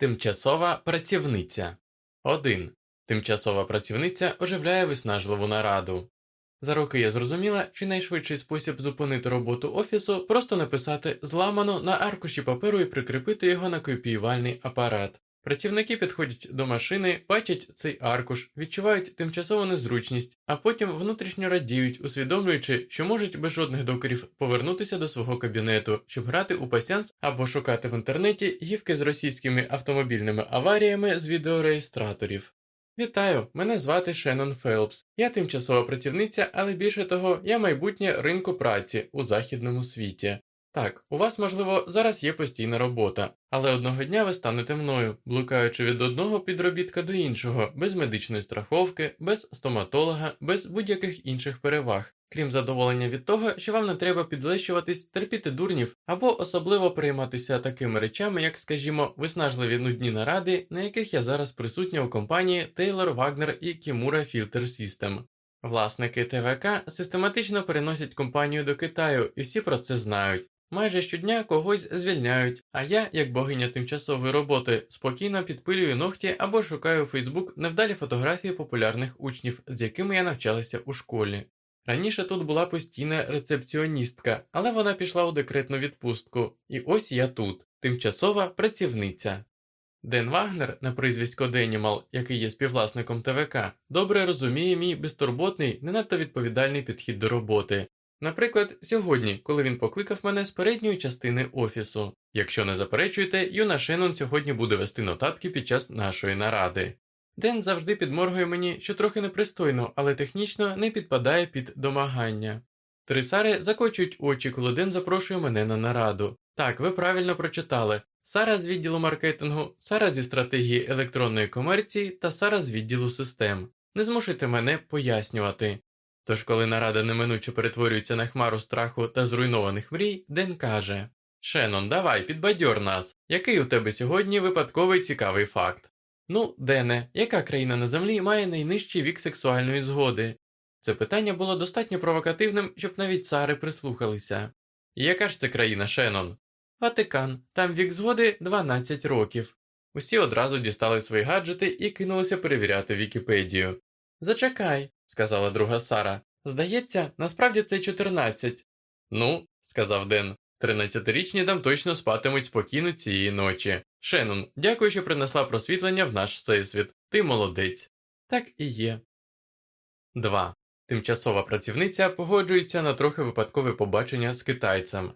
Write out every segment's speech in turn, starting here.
Тимчасова працівниця 1. Тимчасова працівниця оживляє виснажливу нараду. За роки я зрозуміла, що найшвидший спосіб зупинити роботу офісу просто написати зламано на аркуші паперу і прикріпити його на копіювальний апарат. Працівники підходять до машини, бачать цей аркуш, відчувають тимчасову незручність, а потім внутрішньо радіють, усвідомлюючи, що можуть без жодних докорів повернутися до свого кабінету, щоб грати у пасянс або шукати в інтернеті гівки з російськими автомобільними аваріями з відеореєстраторів. Вітаю, мене звати Шеннон Фелпс. Я тимчасова працівниця, але більше того, я майбутнє ринку праці у західному світі. Так, у вас, можливо, зараз є постійна робота, але одного дня ви станете мною, блукаючи від одного підробітка до іншого, без медичної страховки, без стоматолога, без будь-яких інших переваг, крім задоволення від того, що вам не треба підлещуватись, терпіти дурнів або особливо перейматися такими речами, як, скажімо, виснажливі нудні наради, на яких я зараз присутня у компанії Taylor Wagner і Kimura Filter System. Власники ТВК систематично переносять компанію до Китаю, і всі про це знають. Майже щодня когось звільняють, а я, як богиня тимчасової роботи, спокійно підпилюю ногті або шукаю у Фейсбук невдалі фотографії популярних учнів, з якими я навчалася у школі. Раніше тут була постійна рецепціоністка, але вона пішла у декретну відпустку, і ось я тут, тимчасова працівниця. Ден Вагнер на прізвисько Денімал, який є співвласником ТВК, добре розуміє мій безтурботний, не надто відповідальний підхід до роботи, Наприклад, сьогодні, коли він покликав мене з передньої частини офісу. Якщо не заперечуєте, Юна Шеннон сьогодні буде вести нотатки під час нашої наради. Ден завжди підморгує мені, що трохи непристойно, але технічно не підпадає під домагання. Трисари закочують очі, коли Ден запрошує мене на нараду. Так, ви правильно прочитали. Сара з відділу маркетингу, Сара зі стратегії електронної комерції та Сара з відділу систем. Не змушуйте мене пояснювати. Тож, коли нарада неминуче перетворюється на хмару страху та зруйнованих мрій, Ден каже Шенон, давай, підбадьор нас. Який у тебе сьогодні випадковий цікавий факт? Ну, Дене, яка країна на землі має найнижчий вік сексуальної згоди? Це питання було достатньо провокативним, щоб навіть цари прислухалися. яка ж це країна, Шенон? Ватикан, там вік згоди 12 років. Усі одразу дістали свої гаджети і кинулися перевіряти Вікіпедію. Зачекай, сказала друга Сара. Здається, насправді це 14. Ну, сказав Ден, тринадцятирічні там точно спатимуть спокійно цієї ночі. Шеннон, дякую, що принесла просвітлення в наш всесвіт. Ти молодець. Так і є. 2. Тимчасова працівниця погоджується на трохи випадкове побачення з китайцем.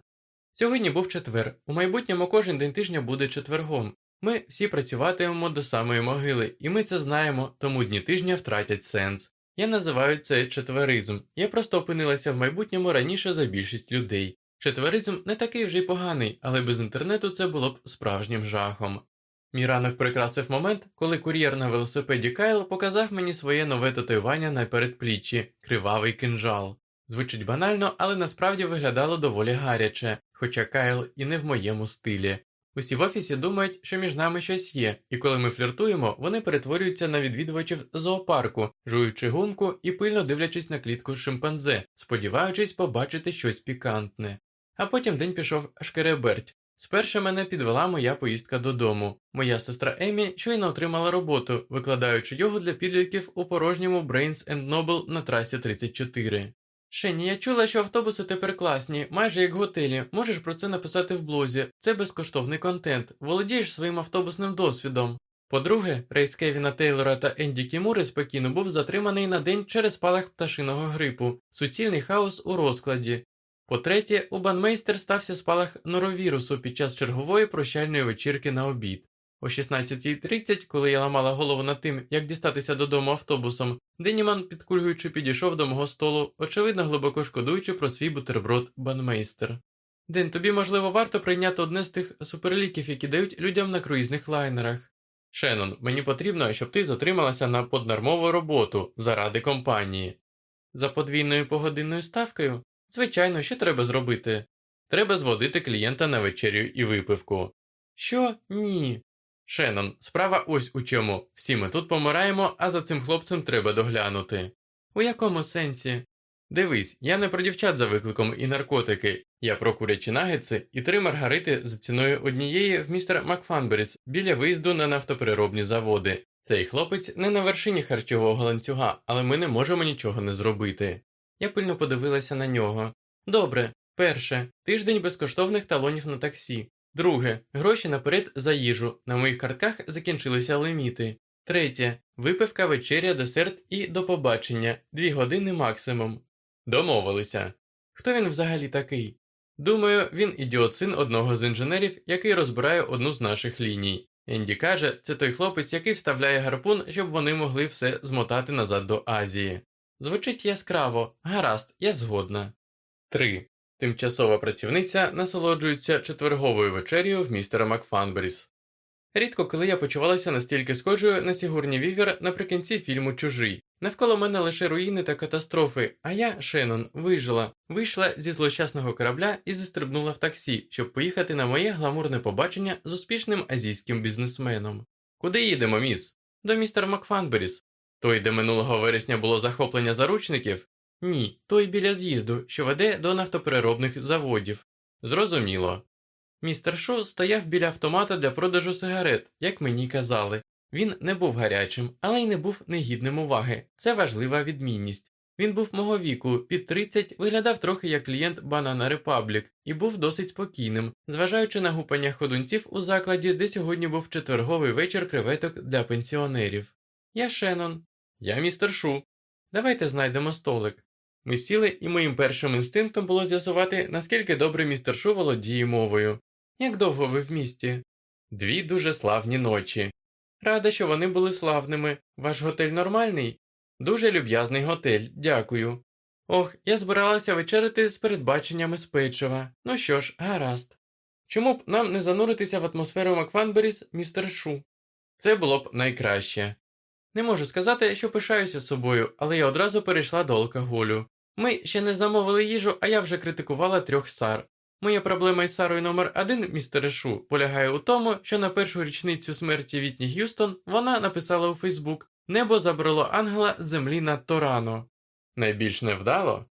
Сьогодні був четвер. У майбутньому кожен день тижня буде четвергом. Ми всі працюватимемо до самої могили, і ми це знаємо, тому дні тижня втратять сенс. Я називаю це четверизм. Я просто опинилася в майбутньому раніше за більшість людей. Четверизм не такий вже й поганий, але без інтернету це було б справжнім жахом. Мій ранок прикрасив момент, коли кур'єр на велосипеді Кайл показав мені своє нове татуювання на передпліччі кривавий кинжал. Звучить банально, але насправді виглядало доволі гаряче, хоча Кайл і не в моєму стилі. Усі в офісі думають, що між нами щось є, і коли ми фліртуємо, вони перетворюються на відвідувачів зоопарку, жуючи гумку і пильно дивлячись на клітку шимпанзе, сподіваючись побачити щось пікантне. А потім день пішов шкереберть. Спершу мене підвела моя поїздка додому. Моя сестра Емі щойно отримала роботу, викладаючи його для підлітків у порожньому Brains and Noble на трасі 34. Шені, я чула, що автобуси тепер класні, майже як готелі. Можеш про це написати в блозі. Це безкоштовний контент. Володієш своїм автобусним досвідом. По-друге, рейс Кевіна Тейлора та Енді Кімури спокійно був затриманий на день через спалах пташиного грипу, суцільний хаос у розкладі. По-третє, у банмейстер стався спалах норовірусу під час чергової прощальної вечірки на обід. О 16.30, коли я ламала голову над тим, як дістатися додому автобусом, Деніман, підкульгуючи, підійшов до мого столу, очевидно, глибоко шкодуючи про свій бутерброд банмейстер. Ден, тобі, можливо, варто прийняти одне з тих суперліків, які дають людям на круїзних лайнерах. Шеннон, мені потрібно, щоб ти затрималася на поднормову роботу заради компанії. За подвійною погодинною ставкою? Звичайно, що треба зробити? Треба зводити клієнта на вечерю і випивку. Що? Ні. Шеннон, справа ось у чому. Всі ми тут помираємо, а за цим хлопцем треба доглянути. У якому сенсі? Дивись, я не про дівчат за викликом і наркотики, я про курячі нагетси і три маргарити за ціною однієї в містер Макфанберіс біля виїзду на нафтопереробні заводи. Цей хлопець не на вершині харчового ланцюга, але ми не можемо нічого не зробити. Я пильно подивилася на нього. Добре, перше, тиждень безкоштовних талонів на таксі. Друге, гроші наперед за їжу. На моїх картках закінчилися лиміти. Третє, випивка, вечеря, десерт і до побачення, дві години максимум. Домовилися. Хто він взагалі такий? Думаю, він ідіот син одного з інженерів, який розбирає одну з наших ліній. Енді каже, це той хлопець, який вставляє гарпун, щоб вони могли все змотати назад до Азії. Звучить яскраво, гаразд, я згодна. 3. Тимчасова працівниця насолоджується четверговою вечерю в містера Макфанберіс. Рідко коли я почувалася настільки схожою на Сігурні Вівер наприкінці фільму Чужий. Навколо мене лише руїни та катастрофи, а я, Шеннон, вижила, вийшла зі злощасного корабля і застрибнула в таксі, щоб поїхати на моє гламурне побачення з успішним азійським бізнесменом. Куди їдемо, міс? До містера Макфанберіс. Той, де минулого вересня було захоплення заручників? Ні, той біля з'їзду, що веде до нафтопереробних заводів. Зрозуміло. Містер Шу стояв біля автомата для продажу сигарет, як мені казали. Він не був гарячим, але й не був негідним уваги. Це важлива відмінність. Він був мого віку, під 30, виглядав трохи як клієнт Banana Republic і був досить спокійним, зважаючи на гупання ходунців у закладі, де сьогодні був четверговий вечір креветок для пенсіонерів. Я Шеннон. Я містер Шу. Давайте знайдемо столик. Ми сіли, і моїм першим інстинктом було з'ясувати, наскільки добре містер Шу володіє мовою. Як довго ви в місті? Дві дуже славні ночі. Рада, що вони були славними. Ваш готель нормальний? Дуже люб'язний готель, дякую. Ох, я збиралася вечеряти з передбаченнями з печива. Ну що ж, гаразд. Чому б нам не зануритися в атмосферу Макфанберіс, містер Шу? Це було б найкраще. Не можу сказати, що пишаюся собою, але я одразу перейшла до алкоголю. Ми ще не замовили їжу, а я вже критикувала трьох сар. Моя проблема із Сарою номер 1 містере Шу, полягає у тому, що на першу річницю смерті Вітні Г'юстон вона написала у Фейсбук Небо забрало ангела з землі надто рано. Найбільш невдало?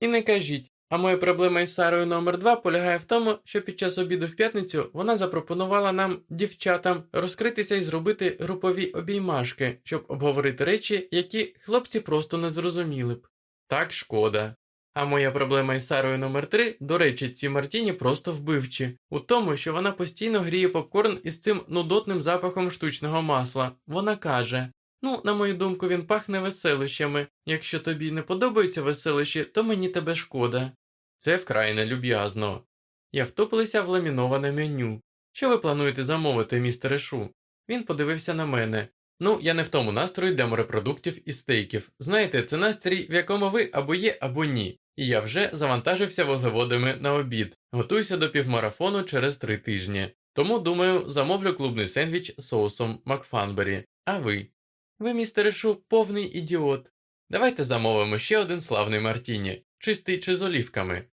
І не кажіть, а моя проблема із Сарою номер 2 полягає в тому, що під час обіду в п'ятницю вона запропонувала нам, дівчатам, розкритися і зробити групові обіймашки, щоб обговорити речі, які хлопці просто не зрозуміли б. Так шкода. А моя проблема із Сарою номер 3 до речі, ці Мартіні просто вбивчі, у тому, що вона постійно гріє попкорн із цим нудотним запахом штучного масла. Вона каже: Ну, на мою думку, він пахне веселищами. Якщо тобі не подобаються веселищі, то мені тебе шкода. Це вкрай нелюб'язно. Я втупилася в ламіноване меню. Що ви плануєте замовити, містере Шу? Він подивився на мене. Ну, я не в тому настрої для морепродуктів і стейків. Знаєте, це настрій, в якому ви або є, або ні. І я вже завантажився вуглеводами на обід, готуюся до півмарафону через три тижні. Тому, думаю, замовлю клубний сендвіч з соусом Макфанбері. А ви? Ви, містере Шу, повний ідіот. Давайте замовимо ще один славний Мартіні, чистий чи з олівками.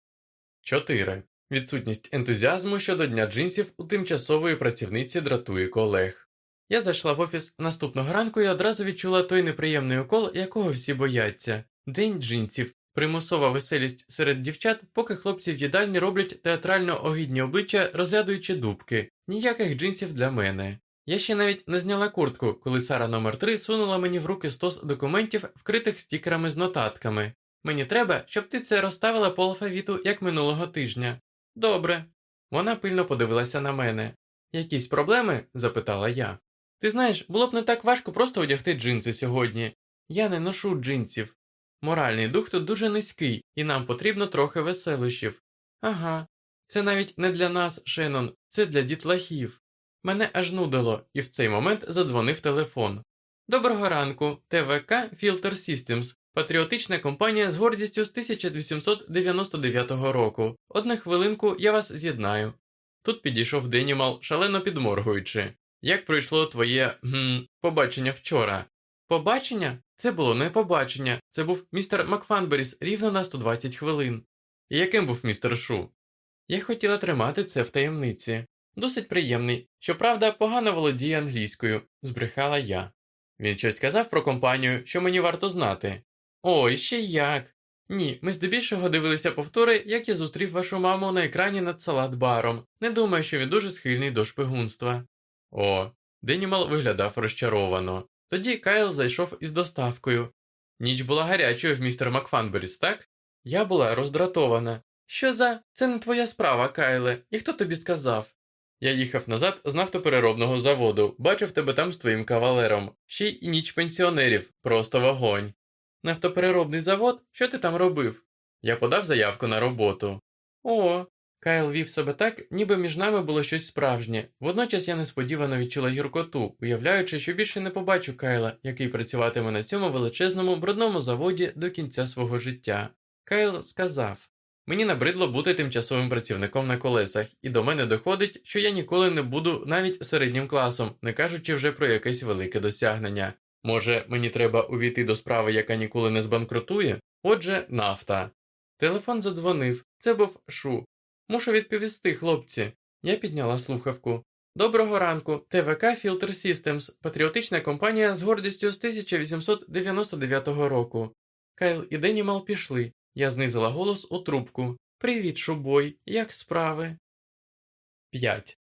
4. Відсутність ентузіазму щодо дня джинсів у тимчасової працівниці дратує колег. Я зайшла в офіс наступного ранку і одразу відчула той неприємний укол, якого всі бояться день джинсів, примусова веселість серед дівчат, поки хлопці в їдальні роблять театрально огидні обличчя, розглядуючи дубки, ніяких джинсів для мене. Я ще навіть не зняла куртку, коли Сара номер 3 сунула мені в руки стос документів, вкритих стікерами з нотатками. Мені треба, щоб ти це розставила по алфавіту, як минулого тижня. Добре. Вона пильно подивилася на мене. Якісь проблеми? запитала я. Ти знаєш, було б не так важко просто одягти джинси сьогодні. Я не ношу джинсів. Моральний дух тут дуже низький, і нам потрібно трохи веселощів. Ага, це навіть не для нас, Шеннон, це для дітлахів. Мене аж нудило, і в цей момент задзвонив телефон. Доброго ранку, ТВК Filter Systems, патріотична компанія з гордістю з 1899 року. Одну хвилинку я вас з'єднаю. Тут підійшов Денімал, шалено підморгуючи. Як пройшло твоє гм, побачення вчора? Побачення? Це було не побачення, це був містер Макфанберіс рівно на 120 хвилин. І яким був містер Шу? Я хотіла тримати це в таємниці. Досить приємний, щоправда, погано володіє англійською, збрехала я. Він щось казав про компанію, що мені варто знати. Ой, ще як. Ні, ми здебільшого дивилися повтори, як я зустрів вашу маму на екрані над салат-баром. Не думаю, що він дуже схильний до шпигунства. О, Денімал виглядав розчаровано. Тоді Кайл зайшов із доставкою. Ніч була гарячою в містер Макфанберіс, так? Я була роздратована. Що за це не твоя справа, Кайле, і хто тобі сказав? Я їхав назад з нафтопереробного заводу, бачив тебе там з твоїм кавалером, ще й ніч пенсіонерів, просто вогонь. Нафтопереробний завод, що ти там робив? Я подав заявку на роботу. О, Кайл вів себе так, ніби між нами було щось справжнє. Водночас я несподівано відчула гіркоту, уявляючи, що більше не побачу Кайла, який працюватиме на цьому величезному брудному заводі до кінця свого життя. Кайл сказав Мені набридло бути тимчасовим працівником на колесах, і до мене доходить, що я ніколи не буду навіть середнім класом, не кажучи вже про якесь велике досягнення. Може, мені треба увійти до справи, яка ніколи не збанкрутує? Отже, нафта. Телефон задзвонив. Це був шу. Мушу відповісти, хлопці. Я підняла слухавку. Доброго ранку, ТВК Filter Systems, патріотична компанія з гордістю з 1899 року. Кайл і Денімал пішли. Я знизила голос у трубку. Привіт, шубой, як справи? 5.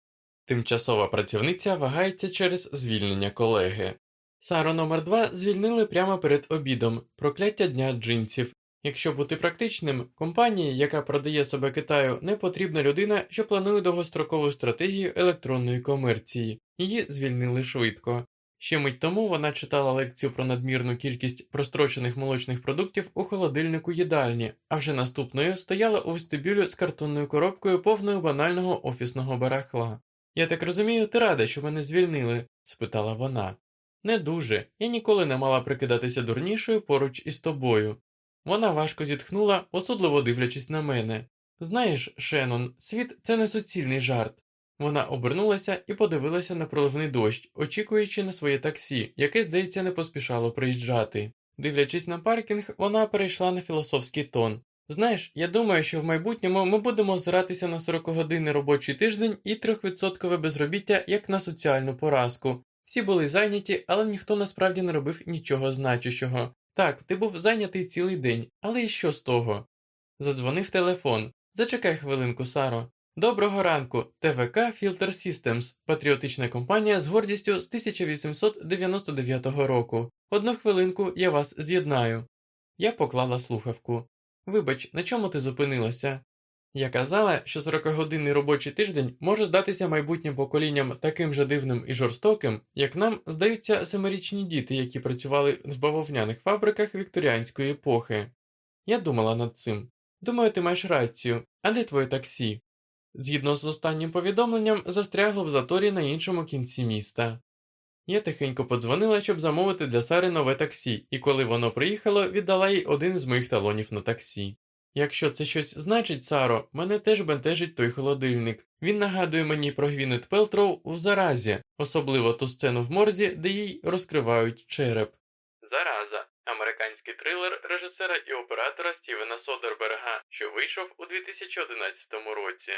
Тимчасова працівниця вагається через звільнення колеги. Саро номер 2 звільнили прямо перед обідом прокляття дня джинсів. Якщо бути практичним, компанії, яка продає себе Китаю, не потрібна людина, що планує довгострокову стратегію електронної комерції. Її звільнили швидко. Ще мить тому вона читала лекцію про надмірну кількість прострочених молочних продуктів у холодильнику їдальні, а вже наступною стояла у вестибюлі з картонною коробкою повною банального офісного барахла. Я так розумію, ти рада, що мене звільнили? спитала вона. Не дуже, я ніколи не мала прикидатися дурнішою поруч із тобою. Вона важко зітхнула, осудливо дивлячись на мене. Знаєш, Шеннон, світ це не суцільний жарт. Вона обернулася і подивилася на проливний дощ, очікуючи на своє таксі, яке, здається, не поспішало приїжджати. Дивлячись на паркінг, вона перейшла на філософський тон. Знаєш, я думаю, що в майбутньому ми будемо озиратися на 40-годинний робочий тиждень і 3% безробіття як на соціальну поразку. Всі були зайняті, але ніхто насправді не робив нічого значущого. Так, ти був зайнятий цілий день, але і що з того? Задзвонив телефон. Зачекай хвилинку, Саро. Доброго ранку, ТВК Filter Systems, патріотична компанія з гордістю з 1899 року. Одну хвилинку я вас з'єднаю. Я поклала слухавку. Вибач, на чому ти зупинилася? Я казала, що 40-годинний робочий тиждень може здатися майбутнім поколінням таким же дивним і жорстоким, як нам здаються семирічні діти, які працювали в бавовняних фабриках вікторіанської епохи. Я думала над цим. Думаю, ти маєш рацію, а де твоє таксі? Згідно з останнім повідомленням, застрягло в заторі на іншому кінці міста. Я тихенько подзвонила, щоб замовити для Сари нове таксі, і коли воно приїхало, віддала їй один з моїх талонів на таксі. Якщо це щось значить, Саро, мене теж бентежить той холодильник. Він нагадує мені про Гвінет Пелтроу у заразі, особливо ту сцену в морзі, де їй розкривають череп. Зараза американський трилер режисера і оператора Стівена Содерберга, що вийшов у 2011 році.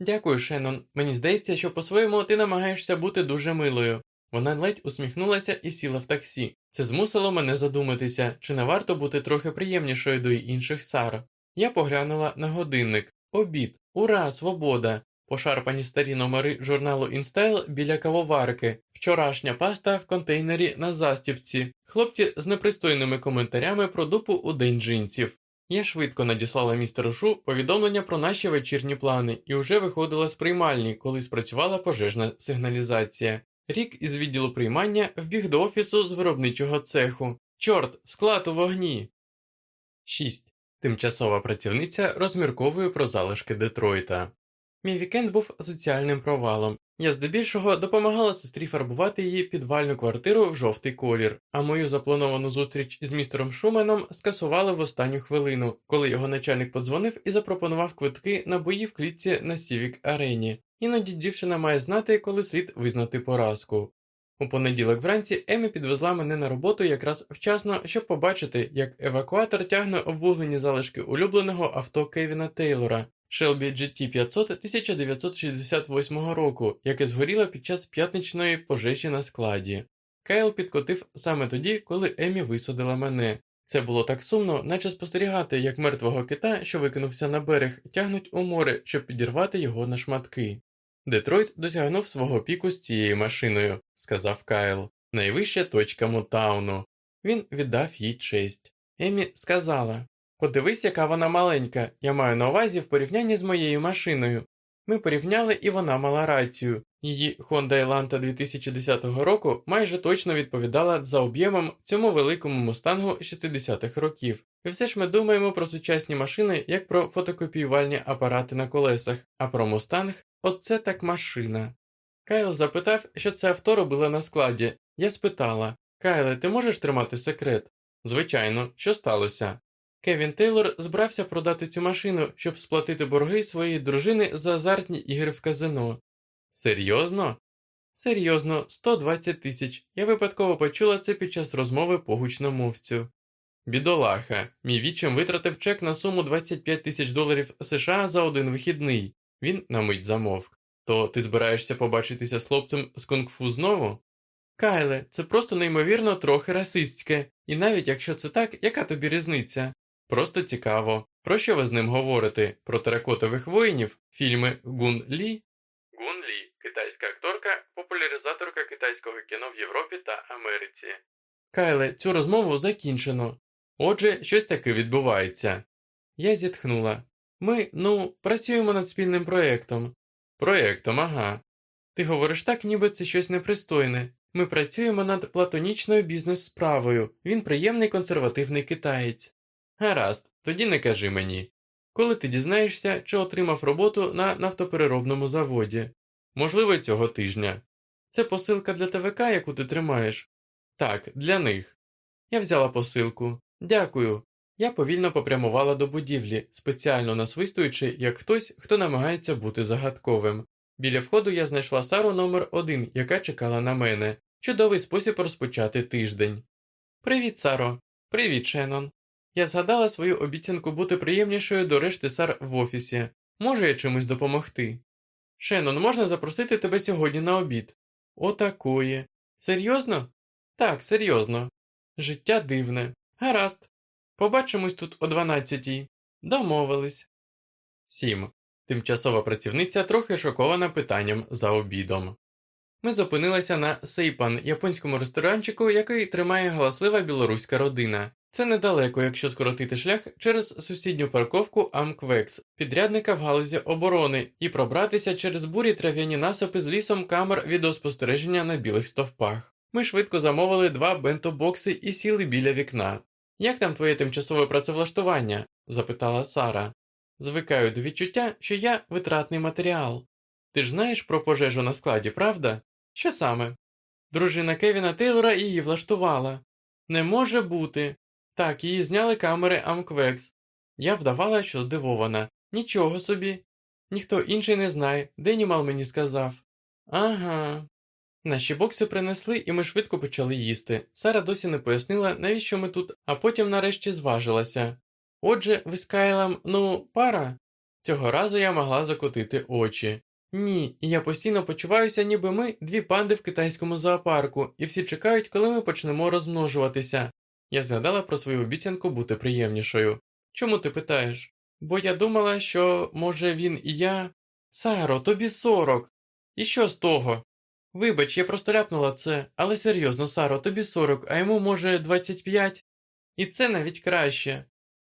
Дякую, Шеннон. Мені здається, що по-своєму ти намагаєшся бути дуже милою. Вона ледь усміхнулася і сіла в таксі. Це змусило мене задуматися, чи не варто бути трохи приємнішою до інших Сар. Я поглянула на годинник. Обід, ура, свобода! Пошарпані старі номери журналу InStyle біля кавоварки, вчорашня паста в контейнері на застіпці, хлопці з непристойними коментарями про дупу у день джинсів. Я швидко надіслала містеру Шу повідомлення про наші вечірні плани і вже виходила з приймальні, коли спрацювала пожежна сигналізація. Рік із відділу приймання вбіг до офісу з виробничого цеху. Чорт, склад у вогні. 6. Тимчасова працівниця розмірковує про залишки Детройта. Мій вікенд був соціальним провалом. Я здебільшого допомагала сестрі фарбувати її підвальну квартиру в жовтий колір, а мою заплановану зустріч із містером Шуменом скасували в останню хвилину, коли його начальник подзвонив і запропонував квитки на бої в клітці на Сівік Арені. Іноді дівчина має знати, коли слід визнати поразку. У понеділок вранці Емі підвезла мене на роботу якраз вчасно, щоб побачити, як евакуатор тягне обвуглені залишки улюбленого авто Кевіна Тейлора Shelby GT 500 1968 року, яке згоріло під час п'ятничної пожежі на складі. Кайл підкотив саме тоді, коли Емі висадила мене. Це було так сумно, наче спостерігати, як мертвого кита, що викинувся на берег, тягнуть у море, щоб підірвати його на шматки. Детройт досягнув свого піку з цією машиною, сказав Кайл, найвища точка Мутауну. Він віддав їй честь. Емі сказала Подивись, яка вона маленька, я маю на увазі в порівнянні з моєю машиною. Ми порівняли, і вона мала рацію. Її Honda Elantra 2010 року майже точно відповідала за об'ємом цьому великому мустангу 60-х років. І все ж ми думаємо про сучасні машини як про фотокопіювальні апарати на колесах, а про мустанг оце так машина. Кайл запитав, що це авто робило на складі. Я спитала Кайле, ти можеш тримати секрет? Звичайно, що сталося? Кевін Тейлор збрався продати цю машину, щоб сплатити борги своєї дружини за азартні ігри в казино. Серйозно? Серйозно, 120 тисяч. Я випадково почула це під час розмови по гучномовцю. Бідолаха, мій вічим витратив чек на суму 25 тисяч доларів США за один вихідний. Він на мить замовк. То ти збираєшся побачитися з хлопцем з кунг-фу знову? Кайле, це просто неймовірно трохи расистське, і навіть якщо це так, яка тобі різниця? Просто цікаво. Про що ви з ним говорите? Про теракотових воїнів, фільми Гун Лі? Гун Лі китайська акторка, популяризаторка китайського кіно в Європі та Америці. Кайле, цю розмову закінчено. Отже, щось таке відбувається. Я зітхнула. Ми, ну, працюємо над спільним проєктом. Проєктом, ага. Ти говориш так, ніби це щось непристойне. Ми працюємо над платонічною бізнес-справою. Він приємний консервативний китаєць. Гаразд, тоді не кажи мені. Коли ти дізнаєшся, чи отримав роботу на нафтопереробному заводі? Можливо, цього тижня. Це посилка для ТВК, яку ти тримаєш? Так, для них. Я взяла посилку. Дякую. Я повільно попрямувала до будівлі, спеціально насвистуючи, як хтось, хто намагається бути загадковим. Біля входу я знайшла Сару номер один, яка чекала на мене. Чудовий спосіб розпочати тиждень. Привіт, Саро. Привіт, Шеннон. Я згадала свою обіцянку бути приємнішою до решти Сар в офісі. Може я чимось допомогти? Шеннон, можна запросити тебе сьогодні на обід? Отакої. Серйозно? Так, серйозно. Життя дивне. Гаразд. Побачимось тут о 12-й. Домовились. 7. Тимчасова працівниця трохи шокована питанням за обідом. Ми зупинилися на Сейпан, японському ресторанчику, який тримає галаслива білоруська родина. Це недалеко, якщо скоротити шлях через сусідню парковку Амквекс, підрядника в галузі оборони, і пробратися через бурі трав'яні насипи з лісом камер відеоспостереження на білих стовпах. Ми швидко замовили два бентобокси і сіли біля вікна. Як там твоє тимчасове працевлаштування? запитала Сара. Звикаю до відчуття, що я витратний матеріал. Ти ж знаєш про пожежу на складі, правда? Що саме? Дружина Кевіна Тейлора її влаштувала. Не може бути. Так, її зняли камери Амквекс. Я вдавала, що здивована. Нічого собі. Ніхто інший не знає, Денімал мені сказав. Ага. Наші бокси принесли, і ми швидко почали їсти. Сара досі не пояснила, навіщо ми тут, а потім нарешті зважилася. Отже, ви з Кайлом, ну, пара. Цього разу я могла закотити очі. Ні, я постійно почуваюся, ніби ми дві панди в китайському зоопарку, і всі чекають, коли ми почнемо розмножуватися. Я згадала про свою обіцянку бути приємнішою. Чому ти питаєш? Бо я думала, що, може, він і я. Саро, тобі сорок. І що з того? Вибач, я просто ляпнула це, але серйозно, Саро, тобі сорок, а йому, може, двадцять п'ять. І це навіть краще.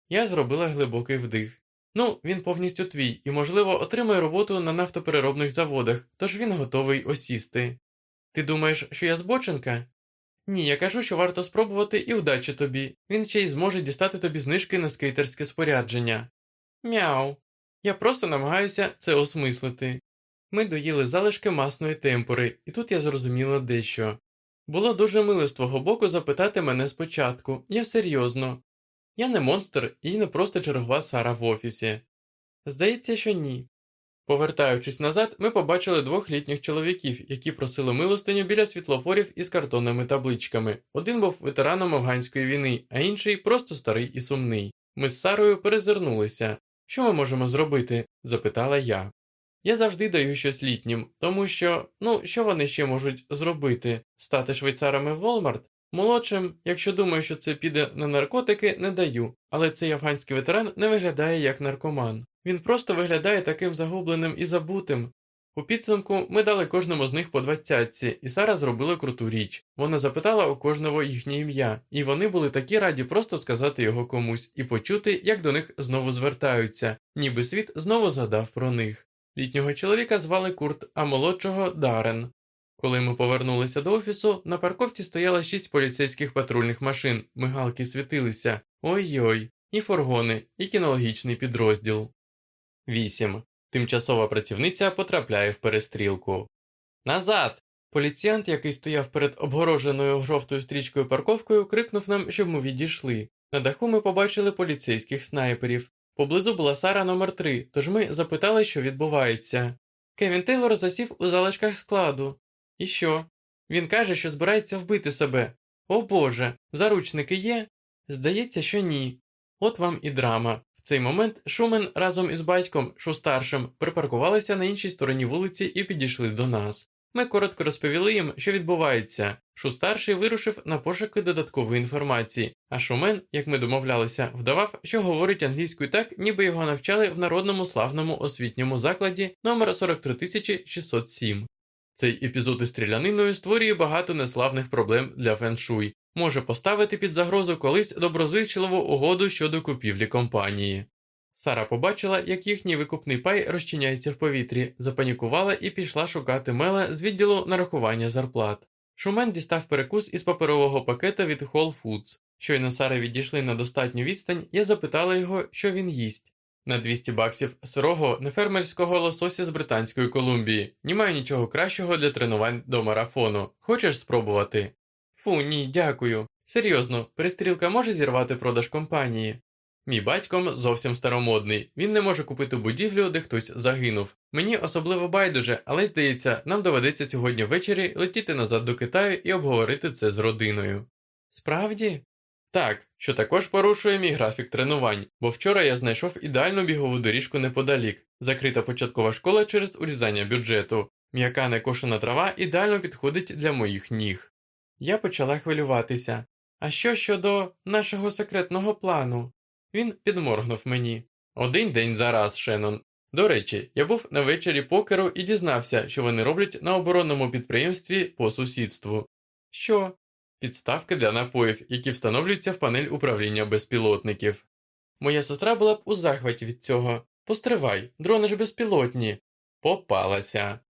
Я зробила глибокий вдих. Ну, він повністю твій і, можливо, отримає роботу на нафтопереробних заводах, тож він готовий осісти. Ти думаєш, що я збоченка? Ні, я кажу, що варто спробувати і вдачі тобі. Він ще й зможе дістати тобі знижки на скейтерське спорядження. Мяу. Я просто намагаюся це осмислити. Ми доїли залишки масної темпори, і тут я зрозуміла дещо. Було дуже мило з твого боку запитати мене спочатку, я серйозно. Я не монстр і не просто чергова Сара в офісі. Здається, що ні. Повертаючись назад, ми побачили двох літніх чоловіків, які просили милостиню біля світлофорів із картонними табличками. Один був ветераном афганської війни, а інший просто старий і сумний. Ми з Сарою перезирнулися. Що ми можемо зробити? запитала я. Я завжди даю щось літнім, тому що, ну, що вони ще можуть зробити? Стати швейцарами в Волмарт? Молодшим, якщо думаю, що це піде на наркотики, не даю, але цей афганський ветеран не виглядає як наркоман. Він просто виглядає таким загубленим і забутим. У підсумку ми дали кожному з них по двадцятці, і Сара зробила круту річ. Вона запитала у кожного їхнє ім'я, і вони були такі раді просто сказати його комусь і почути, як до них знову звертаються, ніби світ знову згадав про них. Літнього чоловіка звали Курт, а молодшого Дарен. Коли ми повернулися до офісу, на парковці стояло шість поліцейських патрульних машин, мигалки світилися. Ой-ой, і фургони, і кінологічний підрозділ. 8. Тимчасова працівниця потрапляє в перестрілку. Назад! Поліціянт, який стояв перед обгороженою жовтою стрічкою парковкою, крикнув нам, щоб ми відійшли. На даху ми побачили поліцейських снайперів. Поблизу була Сара номер 3 тож ми запитали, що відбувається. Кевін Тейлор засів у залишках складу. І що? Він каже, що збирається вбити себе. О Боже, заручники є? Здається, що ні. От вам і драма. В цей момент Шумен разом із батьком, Шустаршим, припаркувалися на іншій стороні вулиці і підійшли до нас. Ми коротко розповіли їм, що відбувається. Шустарший вирушив на пошуки додаткової інформації, а Шумен, як ми домовлялися, вдавав, що говорить англійською так, ніби його навчали в народному славному освітньому закладі номер 43607. Цей епізод із стріляниною створює багато неславних проблем для феншуй, може поставити під загрозу колись доброзичливу угоду щодо купівлі компанії. Сара побачила, як їхній викупний пай розчиняється в повітрі, запанікувала і пішла шукати мела з відділу нарахування зарплат. Шумен дістав перекус із паперового пакета від Whole Foods. Щойно Сара відійшли на достатню відстань, я запитала його, що він їсть. На 200 баксів сирого нефермерського лосося з Британської Колумбії. Немає нічого кращого для тренувань до марафону. Хочеш спробувати? Фу, ні, дякую. Серйозно, перестрілка може зірвати продаж компанії. Мій батьком зовсім старомодний. Він не може купити будівлю, де хтось загинув. Мені особливо байдуже, але здається, нам доведеться сьогодні ввечері летіти назад до Китаю і обговорити це з родиною. Справді? Так, що також порушує мій графік тренувань, бо вчора я знайшов ідеальну бігову доріжку неподалік, закрита початкова школа через урізання бюджету, м'яка некошена трава ідеально підходить для моїх ніг. Я почала хвилюватися. А що щодо нашого секретного плану? Він підморгнув мені. Один день зараз, Шеннон. До речі, я був на вечері покеру і дізнався, що вони роблять на оборонному підприємстві по сусідству. Що? Підставки для напоїв, які встановлюються в панель управління безпілотників. Моя сестра була б у захваті від цього. Постривай, дрони ж безпілотні. Попалася.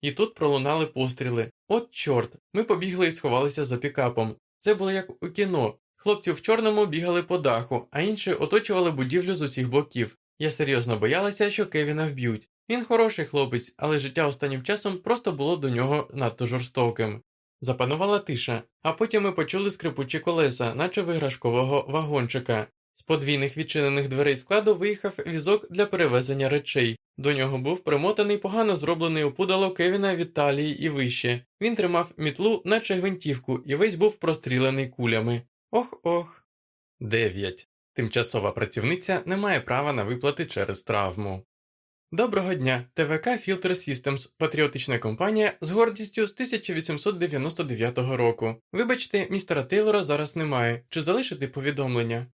І тут пролунали постріли. От чорт, ми побігли і сховалися за пікапом. Це було як у кіно. Хлопці в чорному бігали по даху, а інші оточували будівлю з усіх боків. Я серйозно боялася, що Кевіна вб'ють. Він хороший хлопець, але життя останнім часом просто було до нього надто жорстоким. Запанувала тиша, а потім ми почули скрипучі колеса, наче виграшкового вагончика. З подвійних відчинених дверей складу виїхав візок для перевезення речей. До нього був примотаний погано зроблений опудало Кевіна від талії і вище. Він тримав мітлу, наче гвинтівку, і весь був прострілений кулями. Ох ох. 9. Тимчасова працівниця не має права на виплати через травму. Доброго дня, ТВК Filter Systems, патріотична компанія з гордістю з 1899 року. Вибачте, містера Тейлора зараз немає. Чи залишити повідомлення?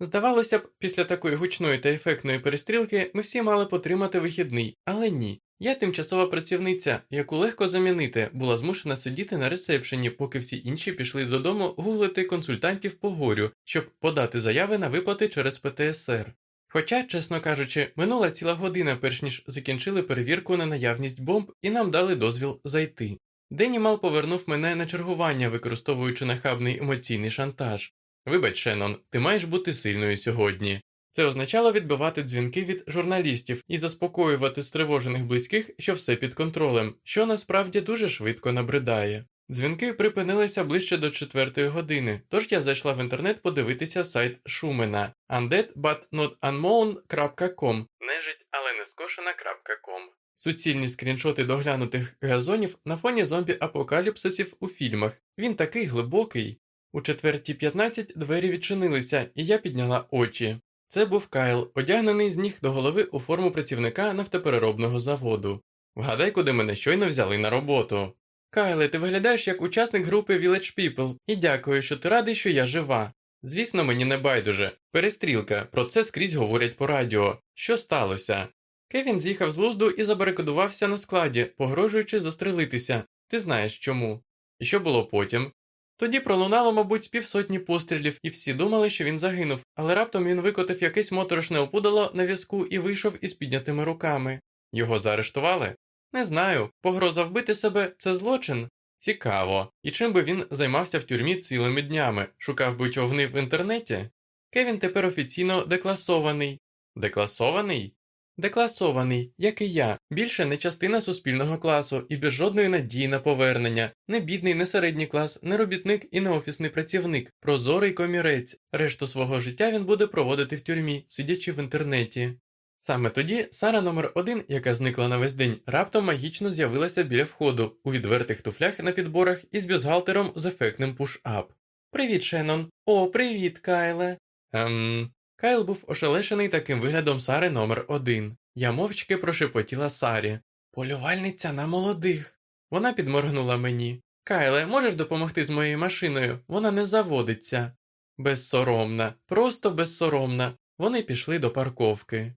Здавалося б, після такої гучної та ефектної перестрілки ми всі мали потримати вихідний, але ні. Я тимчасова працівниця, яку легко замінити, була змушена сидіти на ресепшені, поки всі інші пішли додому гуглити консультантів по горю, щоб подати заяви на виплати через ПТСР. Хоча, чесно кажучи, минула ціла година, перш ніж закінчили перевірку на наявність бомб і нам дали дозвіл зайти. Денімал повернув мене на чергування, використовуючи нахабний емоційний шантаж. Вибач, Шеннон, ти маєш бути сильною сьогодні. Це означало відбивати дзвінки від журналістів і заспокоювати стривожених близьких, що все під контролем, що насправді дуже швидко набридає. Дзвінки припинилися ближче до четвертої години, тож я зайшла в інтернет подивитися сайт Шумена undeadbutnotunknown.com нежить, але не скошена.com Суцільні скріншоти доглянутих газонів на фоні зомбі апокаліпсисів у фільмах. Він такий глибокий. У четвертій 15 двері відчинилися, і я підняла очі. Це був Кайл, одягнений з ніг до голови у форму працівника нафтопереробного заводу. Вгадай, куди мене щойно взяли на роботу. Кайле, ти виглядаєш як учасник групи Village People, і дякую, що ти радий, що я жива. Звісно, мені не байдуже. Перестрілка, про це скрізь говорять по радіо. Що сталося? Кевін з'їхав з лузду і забарикадувався на складі, погрожуючи застрелитися. Ти знаєш чому. І що було потім? Тоді пролунало, мабуть, півсотні пострілів, і всі думали, що він загинув, але раптом він викотив якесь моторошне опудало на візку і вийшов із піднятими руками. Його заарештували? Не знаю. Погроза вбити себе це злочин. Цікаво. І чим би він займався в тюрмі цілими днями, шукав би човни в інтернеті? Кевін тепер офіційно декласований. Декласований? Декласований, як і я, більше не частина суспільного класу і без жодної надії на повернення, не бідний, не середній клас, не робітник і не офісний працівник, прозорий комірець. Решту свого життя він буде проводити в тюрмі, сидячи в інтернеті. Саме тоді Сара номер 1 яка зникла на весь день, раптом магічно з'явилася біля входу у відвертих туфлях на підборах із бюстгальтером з ефектним пуш-ап. Привіт, Шеннон. О, привіт, Кайле. Ем. Кайл був ошелешений таким виглядом Сари номер 1 Я мовчки прошепотіла Сарі. Полювальниця на молодих. Вона підморгнула мені. Кайле, можеш допомогти з моєю машиною? Вона не заводиться. Безсоромна, просто безсоромна. Вони пішли до парковки.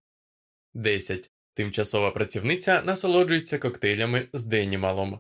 10. Тимчасова працівниця насолоджується коктейлями з денімалом.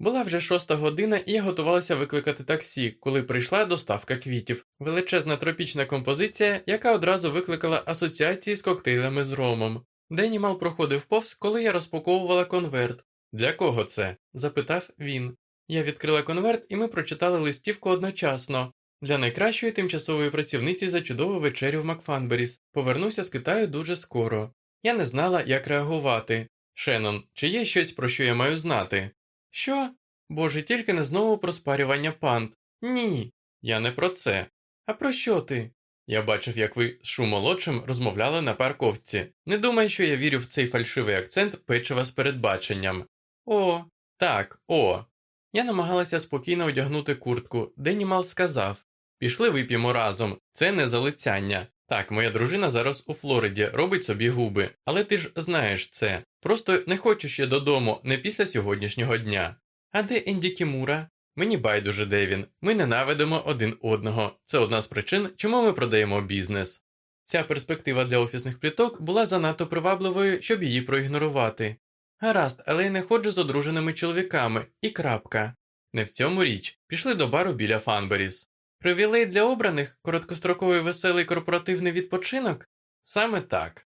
Була вже шоста година, і я готувалася викликати таксі, коли прийшла доставка квітів, величезна тропічна композиція, яка одразу викликала асоціації з коктейлями з ромом. Денімал проходив повз, коли я розпаковувала конверт. Для кого це? запитав він. Я відкрила конверт, і ми прочитали листівку одночасно. Для найкращої тимчасової працівниці за чудову вечерю в Макфанберіс повернуся з Китаю дуже скоро. Я не знала, як реагувати. Шеннон, чи є щось, про що я маю знати? Що? Боже, тільки не знову про спарювання панд. Ні, я не про це. А про що ти? Я бачив, як ви з шумолодшим розмовляли на парковці. Не думай, що я вірю в цей фальшивий акцент печива з передбаченням. О, так, о. Я намагалася спокійно одягнути куртку, Денімал сказав Пішли вип'ємо разом, це не залицяння. Так, моя дружина зараз у Флориді робить собі губи, але ти ж знаєш це. Просто не хочу ще додому, не після сьогоднішнього дня. А де Енді Кімура? Мені байдуже де він. Ми ненавидимо один одного. Це одна з причин, чому ми продаємо бізнес. Ця перспектива для офісних пліток була занадто привабливою, щоб її проігнорувати. Гаразд, але я не ходжу з одруженими чоловіками, і крапка. Не в цьому річ. Пішли до бару біля Фанберіс. Привілей для обраних короткостроковий веселий корпоративний відпочинок? Саме так.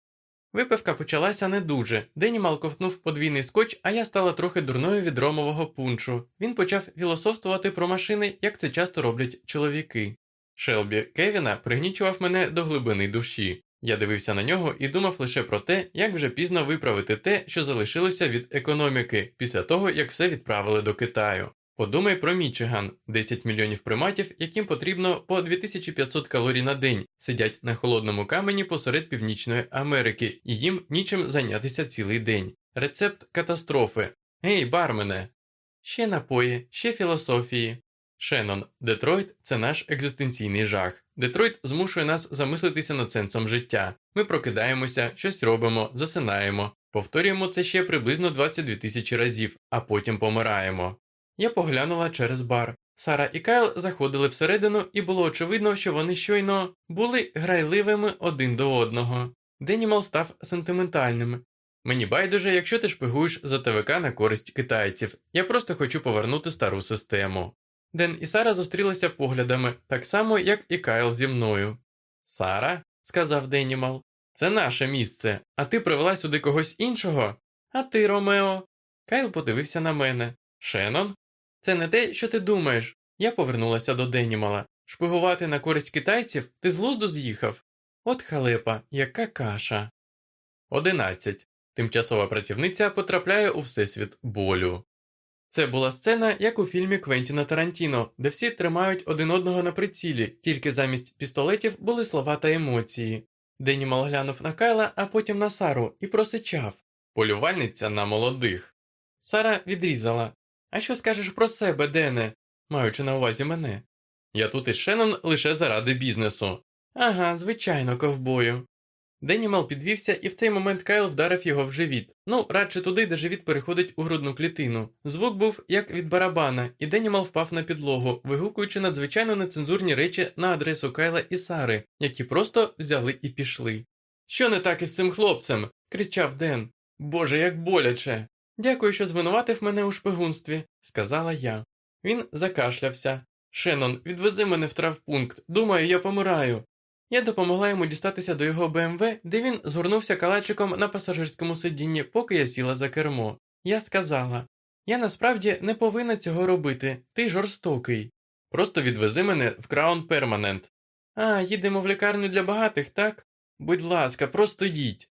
Випивка почалася не дуже. Денімал ковтнув подвійний скотч, а я стала трохи дурною від ромового пунчу. Він почав філософствувати про машини, як це часто роблять чоловіки. Шелбі Кевіна пригнічував мене до глибини душі. Я дивився на нього і думав лише про те, як вже пізно виправити те, що залишилося від економіки, після того як все відправили до Китаю. Подумай про Мічиган 10 мільйонів приматів, яким потрібно по 2500 калорій на день, сидять на холодному камені посеред Північної Америки, і їм нічим зайнятися цілий день. Рецепт катастрофи. Гей, бармене! Ще напої, ще філософії. Шеннон, Детройт це наш екзистенційний жах. Детройт змушує нас замислитися над сенсом життя. Ми прокидаємося, щось робимо, засинаємо, повторюємо це ще приблизно 22 тисячі разів, а потім помираємо. Я поглянула через бар. Сара і Кайл заходили всередину, і було очевидно, що вони щойно були грайливими один до одного. Денімал став сентиментальним. Мені байдуже, якщо ти шпигуєш за ТВК на користь китайців, я просто хочу повернути стару систему. Ден і Сара зустрілися поглядами, так само, як і Кайл зі мною. Сара, сказав Денімал, це наше місце, а ти привела сюди когось іншого? А ти, Ромео. Кайл подивився на мене. Шенон? Це не те, що ти думаєш. Я повернулася до Денімала. Шпигувати на користь китайців ти з лузду з'їхав. От халепа, яка каша. 11. Тимчасова працівниця потрапляє у всесвіт болю. Це була сцена, як у фільмі Квентіна Тарантіно, де всі тримають один одного на прицілі, тільки замість пістолетів були слова та емоції. Денімал глянув на Кайла, а потім на Сару і просичав Полювальниця на молодих. Сара відрізала а що скажеш про себе, Дене, маючи на увазі мене? Я тут із Шеннон лише заради бізнесу. Ага, звичайно, ковбою. Денімал підвівся, і в цей момент Кайл вдарив його в живіт. Ну, радше туди, де живіт переходить у грудну клітину. Звук був як від барабана, і Денімал впав на підлогу, вигукуючи надзвичайно нецензурні речі на адресу Кайла і Сари, які просто взяли і пішли. Що не так із цим хлопцем? кричав Ден. Боже, як боляче. Дякую, що звинуватив мене у шпигунстві, сказала я. Він закашлявся. Шеннон, відвези мене в травпункт. Думаю, я помираю. Я допомогла йому дістатися до його БМВ, де він згорнувся калачиком на пасажирському сидінні, поки я сіла за кермо. Я сказала: Я насправді не повинна цього робити, ти жорстокий. Просто відвези мене в Краун Перманент. А, їдемо в лікарню для багатих, так? Будь ласка, просто їдь.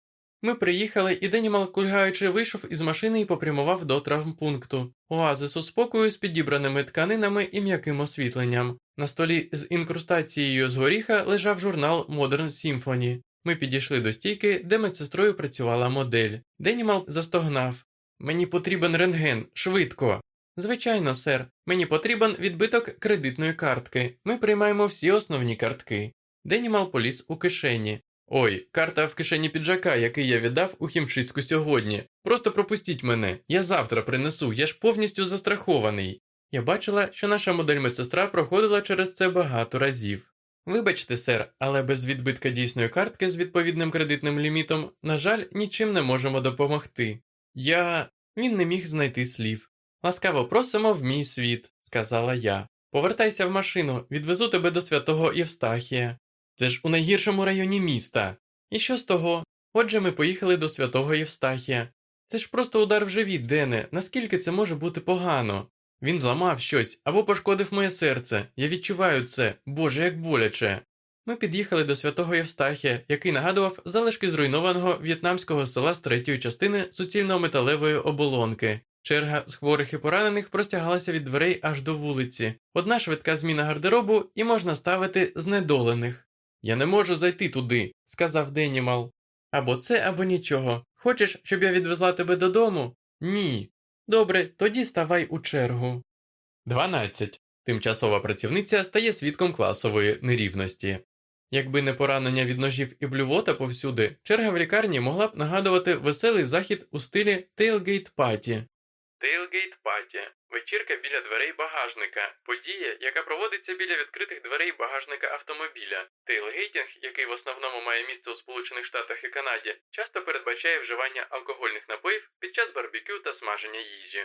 Ми приїхали, і Денімал, кульгаючи, вийшов із машини і попрямував до травмпункту, оазису спокою з підібраними тканинами і м'яким освітленням. На столі з інкрустацією з горіха лежав журнал Modern Symphony. Ми підійшли до стійки, де медсестрою працювала модель. Денімал застогнав. Мені потрібен рентген, швидко. Звичайно, сер, мені потрібен відбиток кредитної картки. Ми приймаємо всі основні картки. Денімал поліз у кишені. Ой, карта в кишені піджака, який я віддав у хімчицьку сьогодні. Просто пропустіть мене, я завтра принесу, я ж повністю застрахований. Я бачила, що наша модель медсестра проходила через це багато разів. Вибачте, сер, але без відбитка дійсної картки з відповідним кредитним лімітом, на жаль, нічим не можемо допомогти. Я. Він не міг знайти слів. Ласкаво просимо в мій світ, сказала я. Повертайся в машину, відвезу тебе до святого Євстахія. Це ж у найгіршому районі міста. І що з того? Отже, ми поїхали до святого Євстахія. Це ж просто удар в живіт, Дене, наскільки це може бути погано? Він зламав щось або пошкодив моє серце. Я відчуваю це, Боже, як боляче. Ми під'їхали до святого Євстахія, який нагадував залишки зруйнованого в'єтнамського села з третьої частини суцільно-металевої оболонки. Черга з хворих і поранених простягалася від дверей аж до вулиці. Одна швидка зміна гардеробу і можна ставити знедолених. Я не можу зайти туди, сказав Денімал. Або це, або нічого. Хочеш, щоб я відвезла тебе додому? Ні. Добре, тоді ставай у чергу. 12. Тимчасова працівниця стає свідком класової нерівності. Якби не поранення від ножів і блювота повсюди, черга в лікарні могла б нагадувати веселий захід у стилі Tailgate Party. Tailgate Party – вечірка біля дверей багажника, подія, яка проводиться біля відкритих дверей багажника автомобіля. Тейлгейтінг, який в основному має місце у Сполучених Штатах і Канаді, часто передбачає вживання алкогольних напоїв під час барбекю та смаження їжі.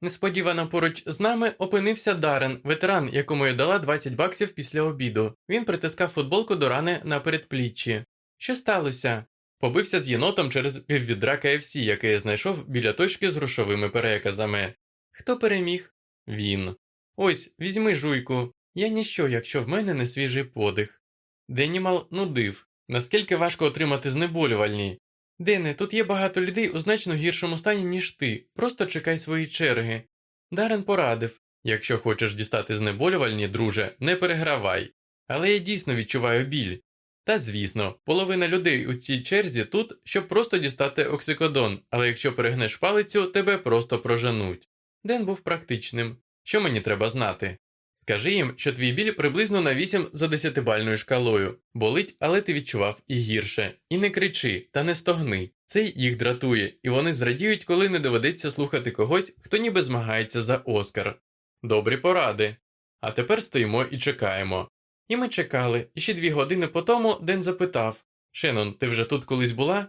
Несподівано поруч з нами опинився Дарен, ветеран, якому я дала 20 баксів після обіду. Він притискав футболку до рани на передпліччі. Що сталося? Побився з єнотом через піввідра KFC, яке я знайшов біля точки з грошовими переказами. Хто переміг? Він. Ось, візьми жуйку. Я ніщо, якщо в мене не свіжий подих. Денімал нудив. Наскільки важко отримати знеболювальні? Дене, тут є багато людей у значно гіршому стані, ніж ти. Просто чекай свої черги. Дарен порадив якщо хочеш дістати знеболювальні, друже, не перегравай. Але я дійсно відчуваю біль. Та звісно, половина людей у цій черзі тут, щоб просто дістати оксикодон, але якщо перегнеш палицю, тебе просто проженуть. Ден був практичним. Що мені треба знати? Скажи їм, що твій біль приблизно на 8 за 10-бальною шкалою. Болить, але ти відчував і гірше. І не кричи, та не стогни. Це їх дратує, і вони зрадіють, коли не доведеться слухати когось, хто ніби змагається за Оскар. Добрі поради. А тепер стоїмо і чекаємо. І ми чекали, і ще дві години по тому Ден запитав Шеннон, ти вже тут колись була?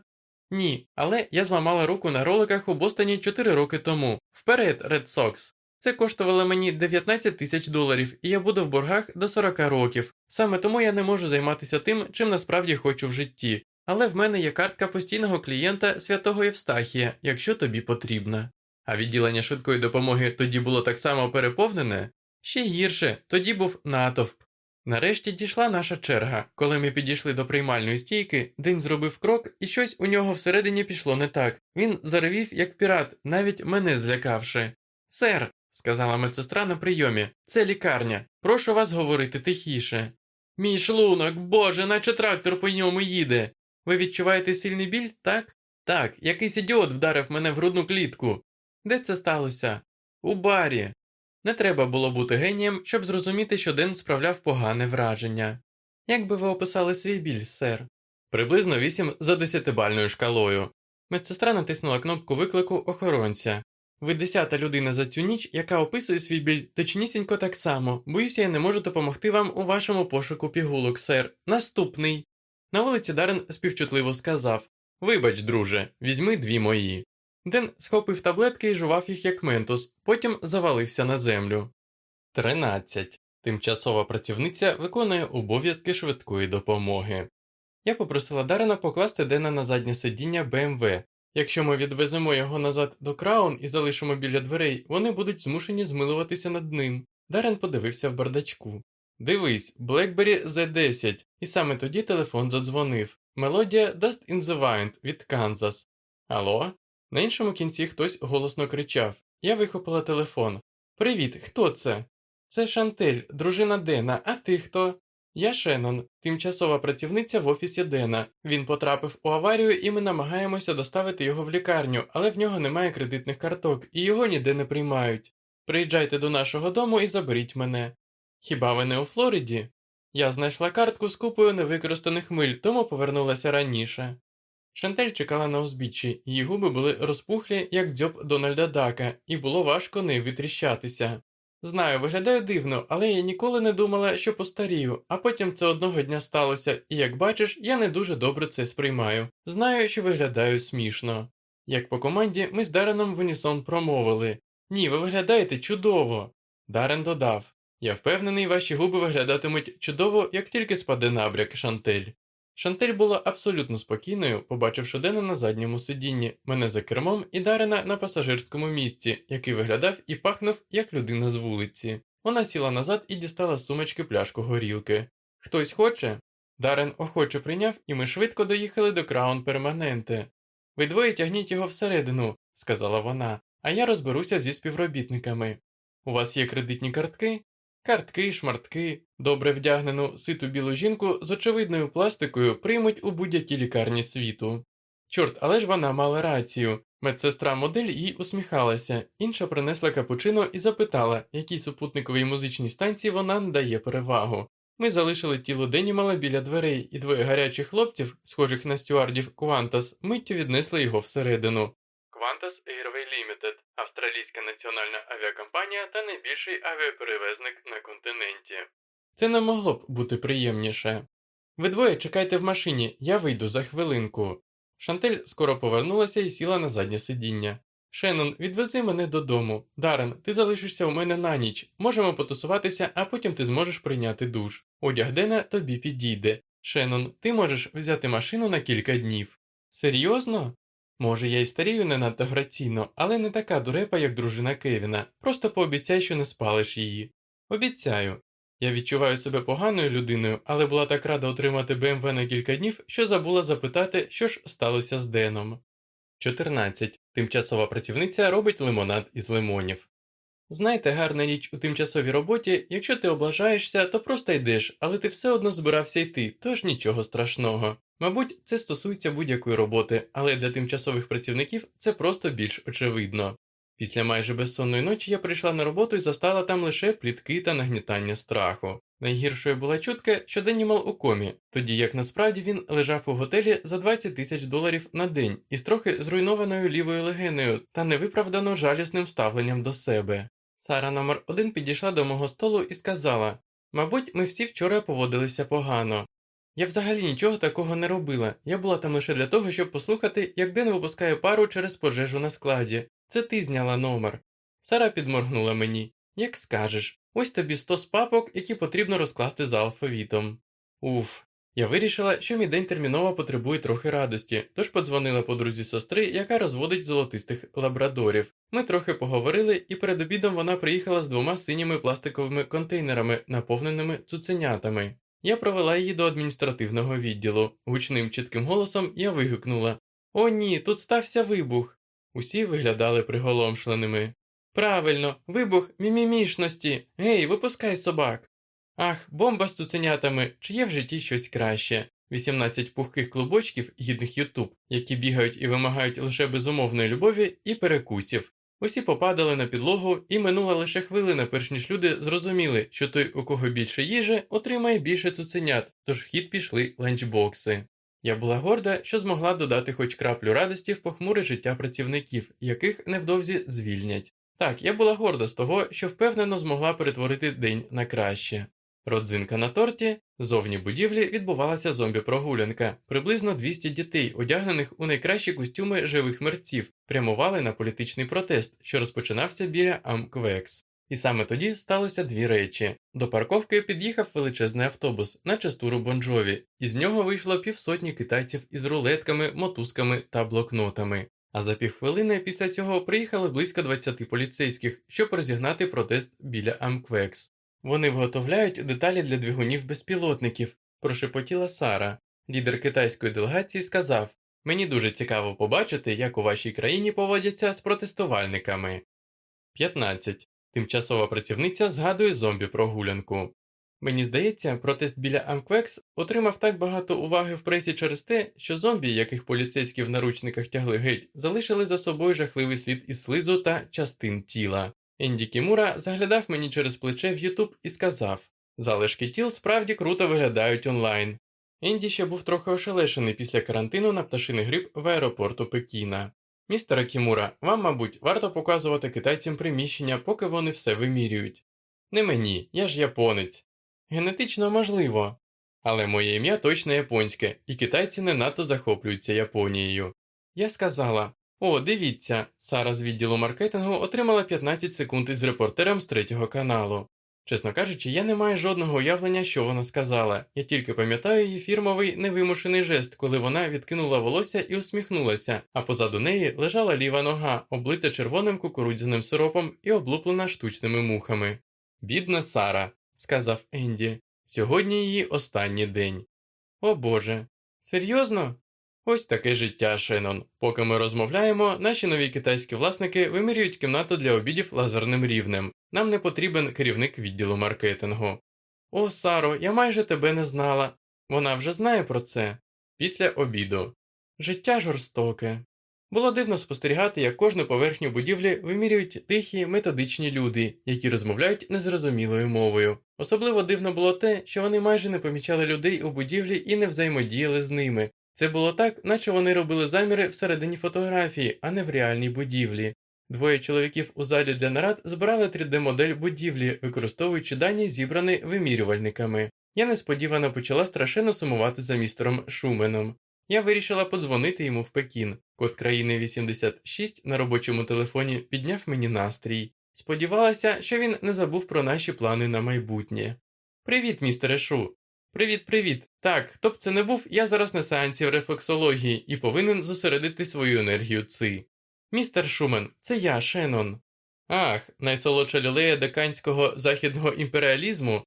Ні, але я зламала руку на роликах у Бостоні 4 роки тому. Вперед, Red Sox. Це коштувало мені 19 тисяч доларів, і я буду в боргах до 40 років. Саме тому я не можу займатися тим, чим насправді хочу в житті. Але в мене є картка постійного клієнта святого Євстахія, якщо тобі потрібна. А відділення швидкої допомоги тоді було так само переповнене? Ще гірше, тоді був натовп. Нарешті дійшла наша черга. Коли ми підійшли до приймальної стійки, День зробив крок, і щось у нього всередині пішло не так. Він заревів, як пірат, навіть мене злякавши. Сер, сказала медсестра на прийомі, це лікарня. Прошу вас говорити тихіше. Мій шлунок, боже, наче трактор по ньому їде. Ви відчуваєте сильний біль, так? Так, якийсь ідіот вдарив мене в грудну клітку. Де це сталося? У барі. Не треба було бути генієм, щоб зрозуміти, що Ден справляв погане враження. Як би ви описали свій біль, сер? Приблизно 8 за 10-бальною шкалою. Медсестра натиснула кнопку виклику охоронця. Ви десята людина за цю ніч, яка описує свій біль точнісінько так само. Боюся, я не можу допомогти вам у вашому пошуку пігулок, сер. Наступний. На вулиці Дарен співчутливо сказав Вибач, друже, візьми дві мої. Ден схопив таблетки і жував їх як ментос, потім завалився на землю. 13. Тимчасова працівниця виконує обов'язки швидкої допомоги. Я попросила Дарена покласти Дена на заднє сидіння БМВ. Якщо ми відвеземо його назад до Краун і залишимо біля дверей, вони будуть змушені змилуватися над ним. Дарен подивився в бардачку. Дивись, Blackberry Z10, і саме тоді телефон задзвонив. Мелодія Dust in the Wind від Канзас. Алло? На іншому кінці хтось голосно кричав. Я вихопила телефон. Привіт, хто це? Це Шантель, дружина Дена, а ти хто? Я Шеннон, тимчасова працівниця в офісі Дена. Він потрапив у аварію і ми намагаємося доставити його в лікарню, але в нього немає кредитних карток і його ніде не приймають. Приїжджайте до нашого дому і заберіть мене. Хіба ви не у Флориді? Я знайшла картку з купою невикористаних миль, тому повернулася раніше. Шантель чекала на узбіччі, її губи були розпухлі, як дзьоб Дональда Дака, і було важко не витріщатися. Знаю, виглядаю дивно, але я ніколи не думала, що постарію, а потім це одного дня сталося, і як бачиш, я не дуже добре це сприймаю. Знаю, що виглядаю смішно. Як по команді, ми з Дареном в унісон промовили Ні, ви виглядаєте чудово. Дарен додав Я впевнений, ваші губи виглядатимуть чудово, як тільки спаде набряк Шантель. Шантель була абсолютно спокійною, побачивши Дена на задньому сидінні, мене за кермом і Дарена на пасажирському місці, який виглядав і пахнув як людина з вулиці. Вона сіла назад і дістала з сумочки пляшку горілки. Хтось хоче? Дарен охоче прийняв, і ми швидко доїхали до краун перманенте. Ви двоє тягніть його всередину, сказала вона, а я розберуся зі співробітниками. У вас є кредитні картки? Картки, шмартки, добре вдягнену ситу білу жінку з очевидною пластикою приймуть у будь-якій лікарні світу. Чорт, але ж вона мала рацію. Медсестра модель їй усміхалася, інша принесла капучино і запитала, якій супутниковій музичній станції вона надає перевагу. Ми залишили тіло Денімала біля дверей, і двоє гарячих хлопців, схожих на стюардів Квантас, миттю віднесли його всередину. Qantas Airway Limited – австралійська національна авіакомпанія та найбільший авіаперевезник на континенті. Це не могло б бути приємніше. Ви двоє чекайте в машині, я вийду за хвилинку. Шантель скоро повернулася і сіла на заднє сидіння. Шеннон, відвези мене додому. Дарен, ти залишишся у мене на ніч. Можемо потусуватися, а потім ти зможеш прийняти душ. Одяг Дена тобі підійде. Шеннон, ти можеш взяти машину на кілька днів. Серйозно? Може, я й старію не надто граційно, але не така дурепа, як дружина Кевіна. Просто пообіцяй, що не спалиш її. Обіцяю. Я відчуваю себе поганою людиною, але була так рада отримати БМВ на кілька днів, що забула запитати, що ж сталося з Деном. 14. Тимчасова працівниця робить лимонад із лимонів. Знаєте, гарна річ у тимчасовій роботі, якщо ти облажаєшся, то просто йдеш, але ти все одно збирався йти, тож нічого страшного. Мабуть, це стосується будь-якої роботи, але для тимчасових працівників це просто більш очевидно. Після майже безсонної ночі я прийшла на роботу і застала там лише плітки та нагнітання страху. Найгіршою була чутка, що Денімал у комі, тоді як насправді він лежав у готелі за 20 тисяч доларів на день із трохи зруйнованою лівою легенею та невиправдано жалісним ставленням до себе. Сара номер 1 підійшла до мого столу і сказала Мабуть, ми всі вчора поводилися погано. Я взагалі нічого такого не робила. Я була там лише для того, щоб послухати, як Ден випускає пару через пожежу на складі. Це ти зняла номер. Сара підморгнула мені. Як скажеш, ось тобі сто папок, які потрібно розкласти за алфавітом. Уф. Я вирішила, що мій день терміново потребує трохи радості, тож подзвонила подрузі сестри, яка розводить золотистих лабрадорів. Ми трохи поговорили, і перед обідом вона приїхала з двома синіми пластиковими контейнерами, наповненими цуценятами. Я провела її до адміністративного відділу. Гучним чітким голосом я вигукнула О, ні, тут стався вибух. Усі виглядали приголомшленими. Правильно, вибух мімімішності. Гей, випускай собак. Ах, бомба з цуценятами, чи є в житті щось краще. 18 пухких клубочків, гідних Ютуб, які бігають і вимагають лише безумовної любові і перекусів. Усі попадали на підлогу, і минула лише хвилина, перш ніж люди зрозуміли, що той, у кого більше їжі, отримає більше цуценят, тож в хід пішли ланчбокси. Я була горда, що змогла додати хоч краплю радості в похмуре життя працівників, яких невдовзі звільнять. Так, я була горда з того, що впевнено змогла перетворити день на краще. Родзинка на торті, зовні будівлі відбувалася зомбі-прогулянка. Приблизно 200 дітей, одягнених у найкращі костюми живих мерців, прямували на політичний протест, що розпочинався біля Амквекс. І саме тоді сталося дві речі. До парковки під'їхав величезний автобус на частуру Бонджові, і з нього вийшло півсотні китайців із рулетками, мотузками та блокнотами. А за півхвилини після цього приїхали близько 20 поліцейських, щоб розігнати протест біля Амквекс. Вони виготовляють деталі для двигунів безпілотників, прошепотіла Сара. Лідер китайської делегації сказав Мені дуже цікаво побачити, як у вашій країні поводяться з протестувальниками. 15. Тимчасова працівниця згадує зомбі прогулянку. Мені здається, протест біля Амквекс отримав так багато уваги в пресі через те, що зомбі, яких поліцейські в наручниках тягли геть, залишили за собою жахливий слід із слизу та частин тіла. Енді Кімура заглядав мені через плече в Ютуб і сказав залишки тіл справді круто виглядають онлайн. Енді ще був трохи ошелешений після карантину на пташиний гриб в аеропорту Пекіна. Містере Кімура, вам, мабуть, варто показувати китайцям приміщення, поки вони все вимірюють. Не мені, я ж японець. Генетично можливо. Але моє ім'я точно японське, і китайці не надто захоплюються Японією. Я сказала о, дивіться, Сара з відділу маркетингу отримала 15 секунд із репортером з третього каналу. Чесно кажучи, я не маю жодного уявлення, що вона сказала. Я тільки пам'ятаю її фірмовий невимушений жест, коли вона відкинула волосся і усміхнулася, а позаду неї лежала ліва нога, облита червоним кукурудзяним сиропом і облуплена штучними мухами. Бідна Сара, сказав Енді, сьогодні її останній день. О Боже, серйозно? Ось таке життя, Шенон. Поки ми розмовляємо, наші нові китайські власники вимірюють кімнату для обідів лазерним рівнем. Нам не потрібен керівник відділу маркетингу. О, Саро, я майже тебе не знала. Вона вже знає про це. Після обіду. Життя жорстоке. Було дивно спостерігати, як кожну поверхню будівлі вимірюють тихі, методичні люди, які розмовляють незрозумілою мовою. Особливо дивно було те, що вони майже не помічали людей у будівлі і не взаємодіяли з ними, це було так, наче вони робили заміри всередині фотографії, а не в реальній будівлі. Двоє чоловіків у залі для нарад збирали 3D-модель будівлі, використовуючи дані, зібрані вимірювальниками. Я несподівано почала страшенно сумувати за містером Шуменом. Я вирішила подзвонити йому в Пекін. Код країни 86 на робочому телефоні підняв мені настрій. Сподівалася, що він не забув про наші плани на майбутнє. Привіт, містере Шу. Привіт, привіт. Так, б це не був, я зараз на сеансі рефлексології і повинен зосередити свою енергію ци. Містер Шумен, це я, Шеннон. Ах, найсолодша лілея деканського західного імперіалізму.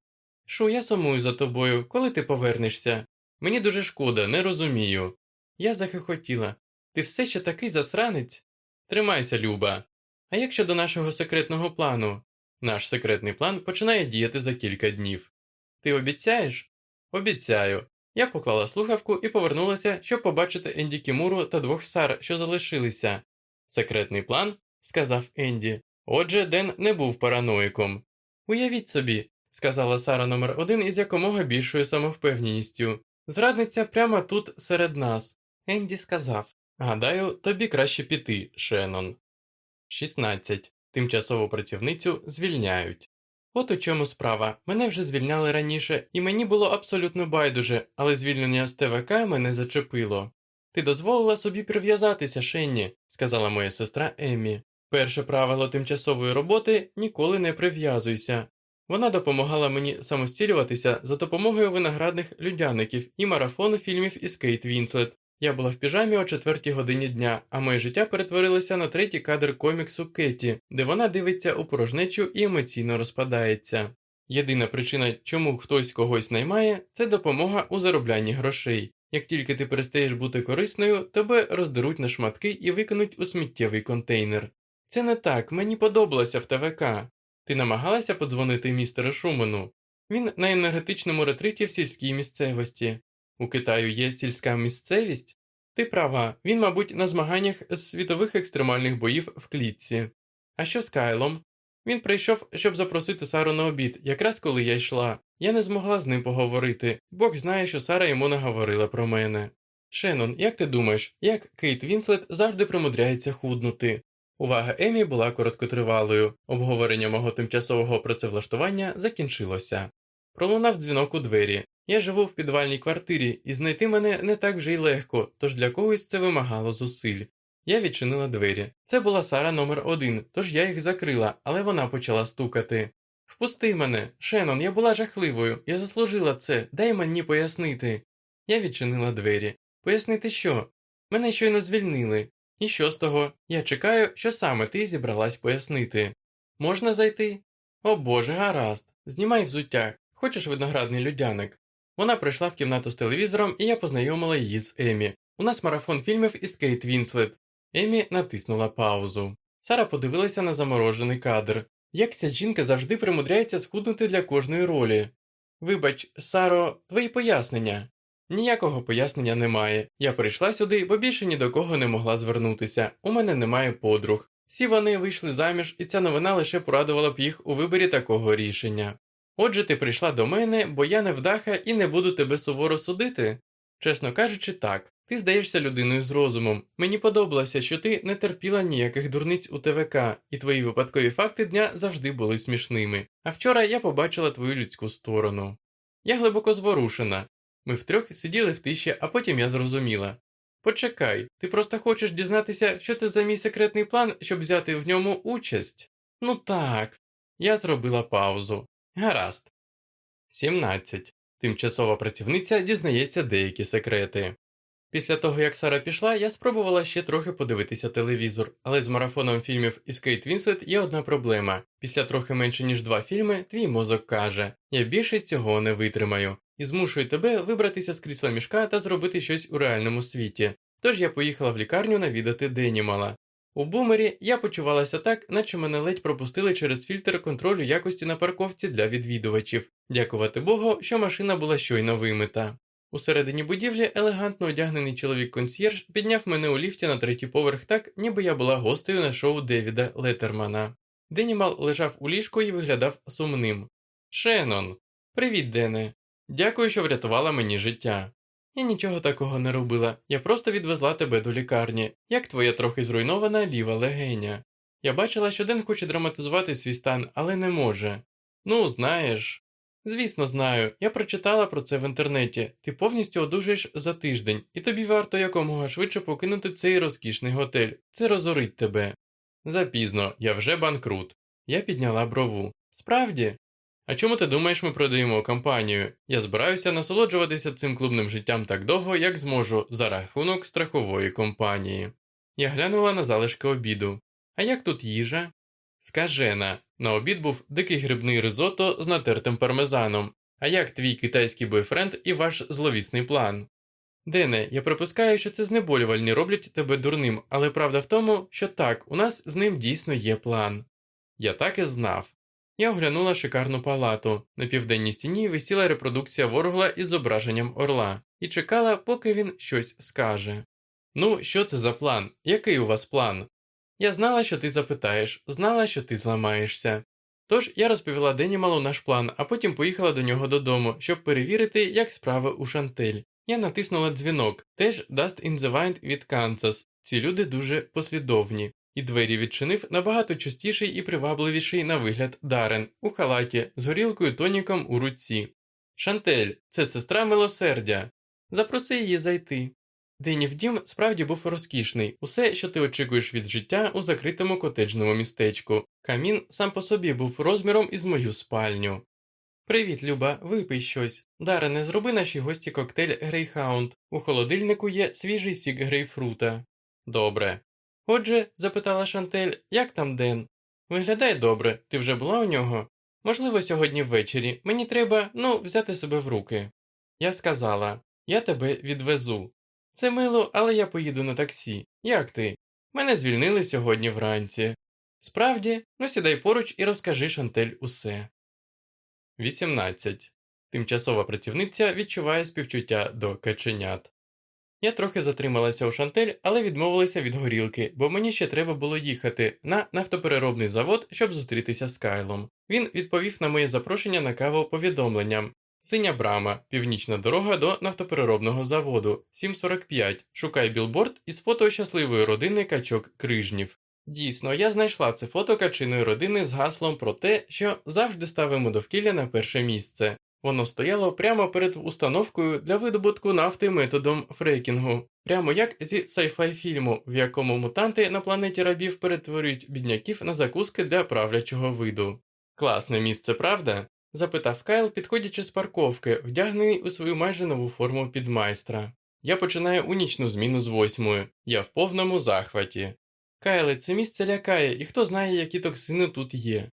Шу, я сумую за тобою, коли ти повернешся. Мені дуже шкода, не розумію. Я захихотіла. Ти все ще такий засранець? Тримайся, Люба. А як щодо нашого секретного плану? Наш секретний план починає діяти за кілька днів. Ти обіцяєш? Обіцяю. Я поклала слухавку і повернулася, щоб побачити Енді Кімуру та двох сар, що залишилися. Секретний план, сказав Енді. Отже, Ден не був параноїком. Уявіть собі, сказала Сара номер один із якомога більшою самовпевненістю. Зрадниця прямо тут серед нас. Енді сказав Гадаю, тобі краще піти, Шеннон. 16. Тимчасову працівницю звільняють. От у чому справа. Мене вже звільняли раніше, і мені було абсолютно байдуже, але звільнення з ТВК мене зачепило. Ти дозволила собі прив'язатися, Шенні, сказала моя сестра Еммі. Перше правило тимчасової роботи ніколи не прив'язуйся. Вона допомагала мені самостілюватися за допомогою виноградних людяників і марафону фільмів із Кейт Вінслет. Я була в піжамі о четвертій годині дня, а моє життя перетворилося на третій кадр коміксу Кеті, де вона дивиться у порожнечу і емоційно розпадається. Єдина причина, чому хтось когось наймає, це допомога у зароблянні грошей. Як тільки ти перестаєш бути корисною, тебе роздеруть на шматки і викинуть у сміттєвий контейнер. Це не так, мені подобалося в ТВК. Ти намагалася подзвонити містеру Шумену? Він на енергетичному ретриті в сільській місцевості. У Китаю є сільська місцевість? Ти права, він, мабуть, на змаганнях з світових екстремальних боїв в клітці. А що з Кайлом? Він прийшов, щоб запросити Сару на обід, якраз коли я йшла. Я не змогла з ним поговорити, Бог знає, що Сара йому не говорила про мене. Шеннон, як ти думаєш, як Кейт Вінслет завжди примудряється худнути? Увага Емі була короткотривалою. Обговорення мого тимчасового працевлаштування закінчилося. Пролунав дзвінок у двері. Я живу в підвальній квартирі, і знайти мене не так вже й легко, тож для когось це вимагало зусиль. Я відчинила двері. Це була Сара номер один, тож я їх закрила, але вона почала стукати. Впусти мене, Шеннон, я була жахливою, я заслужила це, дай мені пояснити. Я відчинила двері. Пояснити що? Мене щойно звільнили. І що з того? Я чекаю, що саме ти зібралась пояснити. Можна зайти? О боже, гаразд. Знімай взуття. Хочеш виноградний льодяник? Вона прийшла в кімнату з телевізором, і я познайомила її з Емі. У нас марафон фільмів із Кейт Вінслет. Емі натиснула паузу. Сара подивилася на заморожений кадр. Як ця жінка завжди примудряється схуднути для кожної ролі. Вибач, Саро, твої пояснення. Ніякого пояснення немає. Я прийшла сюди, бо більше ні до кого не могла звернутися. У мене немає подруг. Всі вони вийшли заміж, і ця новина лише порадувала б їх у виборі такого рішення. Отже, ти прийшла до мене, бо я не вдаха і не буду тебе суворо судити. Чесно кажучи, так. Ти здаєшся людиною з розумом. Мені подобалося, що ти не терпіла ніяких дурниць у ТВК, і твої випадкові факти дня завжди були смішними. А вчора я побачила твою людську сторону. Я глибоко зворушена. Ми втрьох сиділи в тиші, а потім я зрозуміла. Почекай, ти просто хочеш дізнатися, що це за мій секретний план, щоб взяти в ньому участь? Ну так. Я зробила паузу. Гаразд. 17. Тимчасова працівниця дізнається деякі секрети. Після того, як Сара пішла, я спробувала ще трохи подивитися телевізор, але з марафоном фільмів із Кейт Вінслет є одна проблема. Після трохи менше ніж два фільми, твій мозок каже я більше цього не витримаю, і змушую тебе вибратися з крісла мішка та зробити щось у реальному світі. Тож я поїхала в лікарню навідати Денімала. У бумері я почувалася так, наче мене ледь пропустили через фільтр контролю якості на парковці для відвідувачів. Дякувати Богу, що машина була щойно вимита. Усередині будівлі елегантно одягнений чоловік-консьєрж підняв мене у ліфті на третій поверх так, ніби я була гостею на шоу Девіда Летермана. Денімал лежав у ліжку і виглядав сумним. Шеннон. Привіт, Дене. Дякую, що врятувала мені життя. Я нічого такого не робила, я просто відвезла тебе до лікарні, як твоя трохи зруйнована ліва легеня. Я бачила, що Ден хоче драматизувати свій стан, але не може. Ну, знаєш. Звісно, знаю, я прочитала про це в інтернеті. Ти повністю одужаєш за тиждень, і тобі варто якомога швидше покинути цей розкішний готель. Це розорить тебе. Запізно, я вже банкрут. Я підняла брову. Справді? А чому ти думаєш, ми продаємо компанію? Я збираюся насолоджуватися цим клубним життям так довго, як зможу, за рахунок страхової компанії. Я глянула на залишки обіду. А як тут їжа? Скажена, на обід був дикий грибний ризото з натертим пармезаном. А як твій китайський бойфренд і ваш зловісний план? Дене, я припускаю, що це знеболювальні роблять тебе дурним, але правда в тому, що так, у нас з ним дійсно є план. Я так і знав. Я оглянула шикарну палату. На південній стіні висіла репродукція ворогла із зображенням орла, і чекала, поки він щось скаже. Ну, що це за план? Який у вас план? Я знала, що ти запитаєш, знала, що ти зламаєшся. Тож я розповіла Денімалу наш план, а потім поїхала до нього додому, щоб перевірити, як справи у Шантель. Я натиснула дзвінок, теж Dust in the Wind від Канзас. Ці люди дуже послідовні, і двері відчинив набагато частіший і привабливіший на вигляд Дарен у халаті з горілкою тоніком у руці. Шантель, це сестра милосердя. Запроси її зайти. Денів дім справді був розкішний, усе, що ти очікуєш від життя у закритому котеджному містечку. Камін сам по собі був розміром із мою спальню. Привіт, Люба, випий щось. Дарене, зроби нашій гості коктейль Грейхаунд. У холодильнику є свіжий сік грейпфрута. Добре. Отже, запитала Шантель, як там Ден? Виглядає добре, ти вже була у нього? Можливо, сьогодні ввечері. Мені треба, ну, взяти себе в руки. Я сказала я тебе відвезу. Це мило, але я поїду на таксі. Як ти? Мене звільнили сьогодні вранці. Справді, ну сідай поруч і розкажи Шантель усе. 18. Тимчасова працівниця відчуває співчуття до каченят. Я трохи затрималася у Шантель, але відмовилася від горілки, бо мені ще треба було їхати на нафтопереробний завод, щоб зустрітися з Кайлом. Він відповів на моє запрошення на каву повідомленням Синя брама, північна дорога до нафтопереробного заводу, 7.45. Шукай білборд із фото щасливої родини качок крижнів. Дійсно, я знайшла це фото качиної родини з гаслом про те, що завжди ставимо довкілля на перше місце. Воно стояло прямо перед установкою для видобутку нафти методом фрекінгу, прямо як зі sci-fi фільму, в якому мутанти на планеті рабів перетворюють бідняків на закуски для правлячого виду. Класне місце, правда? запитав Кайл, підходячи з парковки, вдягнений у свою майже нову форму підмайстра. Я починаю у нічну зміну з восьмою, я в повному захваті. Кайле, це місце лякає, і хто знає, які токсини тут є.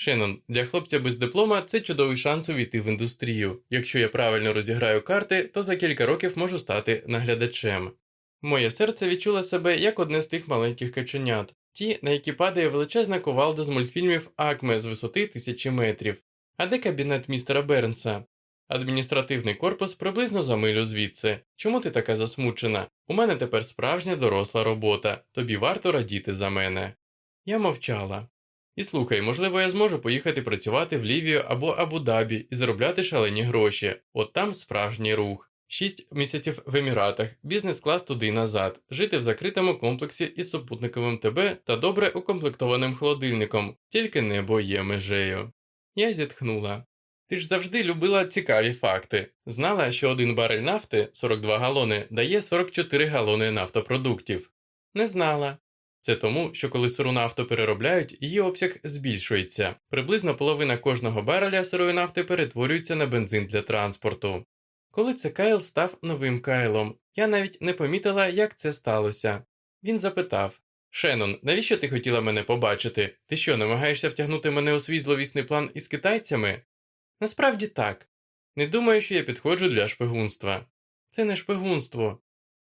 Шеннон, для хлопця без диплома це чудовий шанс увійти в індустрію. Якщо я правильно розіграю карти, то за кілька років можу стати наглядачем. Моє серце відчуло себе як одне з тих маленьких каченят, ті, на які падає величезна ковалда з мультфільмів Акме з висоти тисячі метрів. А де кабінет містера Бернса? Адміністративний корпус приблизно за милю звідси. Чому ти така засмучена? У мене тепер справжня доросла робота, тобі варто радіти за мене. Я мовчала. І слухай, можливо, я зможу поїхати працювати в Лівію або Абу-Дабі і заробляти шалені гроші. От там справжній рух. Шість місяців в Еміратах, бізнес-клас туди й назад, жити в закритому комплексі із супутниковим ТБ та добре укомплектованим холодильником, тільки небо є межею. Я зітхнула. Ти ж завжди любила цікаві факти. Знала, що один барель нафти 42 галони дає 44 галони нафтопродуктів. Не знала. Це тому, що коли сиру нафту переробляють, її обсяг збільшується. Приблизно половина кожного бареля сирої нафти перетворюється на бензин для транспорту. Коли це Кайл став новим Кайлом, я навіть не помітила, як це сталося. Він запитав Шеннон, навіщо ти хотіла мене побачити? Ти що, намагаєшся втягнути мене у свій зловісний план із китайцями? Насправді так. Не думаю, що я підходжу для шпигунства. Це не шпигунство.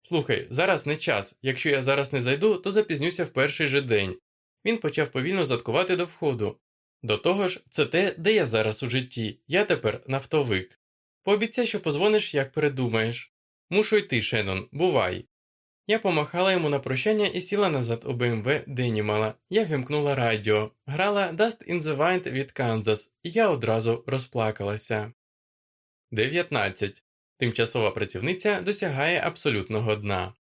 Слухай, зараз не час. Якщо я зараз не зайду, то запізнюся в перший же день. Він почав повільно заткувати до входу. До того ж, це те, де я зараз у житті. Я тепер нафтовик. Пообіцяй, що позвониш, як передумаєш. Мушу йти, Шеннон, бувай. Я помахала йому на прощання і сіла назад у БМВ Денімала. Я вімкнула радіо, грала Dust in the Wind від Канзас, і я одразу розплакалася. 19. Тимчасова працівниця досягає абсолютного дна.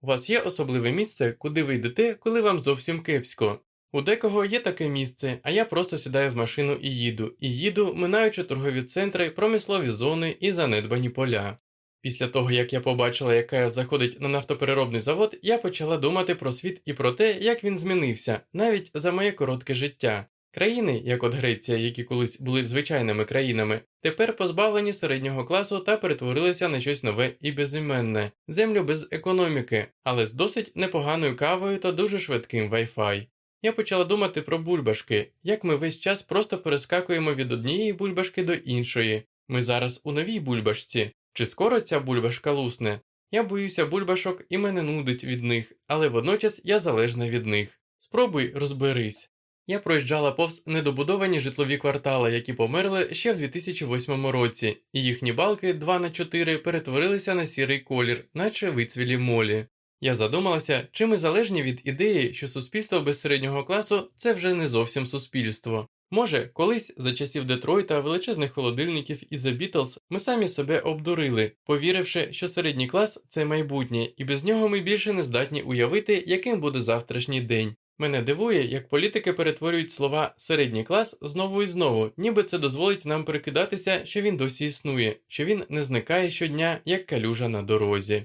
У вас є особливе місце, куди ви йдете, коли вам зовсім кепсько. У декого є таке місце, а я просто сідаю в машину і їду, і їду, минаючи торгові центри, промислові зони і занедбані поля. Після того, як я побачила, як Кайл заходить на нафтопереробний завод, я почала думати про світ і про те, як він змінився, навіть за моє коротке життя. Країни, як от Греція, які колись були звичайними країнами, тепер позбавлені середнього класу та перетворилися на щось нове і безіменне, землю без економіки, але з досить непоганою кавою та дуже швидким Wi-Fi. Я почала думати про бульбашки, як ми весь час просто перескакуємо від однієї бульбашки до іншої. Ми зараз у новій бульбашці. Чи скоро ця бульбашка лусне? Я боюся бульбашок і мене нудить від них, але водночас я залежна від них. Спробуй розберись. Я проїжджала повз недобудовані житлові квартали, які померли ще в 2008 році, і їхні балки 2 на 4 перетворилися на сірий колір, наче вицвілі молі. Я задумалася, чи ми залежні від ідеї, що суспільство без середнього класу це вже не зовсім суспільство. Може, колись за часів Детройта величезних холодильників і The Beatles ми самі себе обдурили, повіривши, що середній клас це майбутнє, і без нього ми більше не здатні уявити, яким буде завтрашній день. Мене дивує, як політики перетворюють слова середній клас знову і знову, ніби це дозволить нам перекидатися, що він досі існує, що він не зникає щодня, як калюжа на дорозі.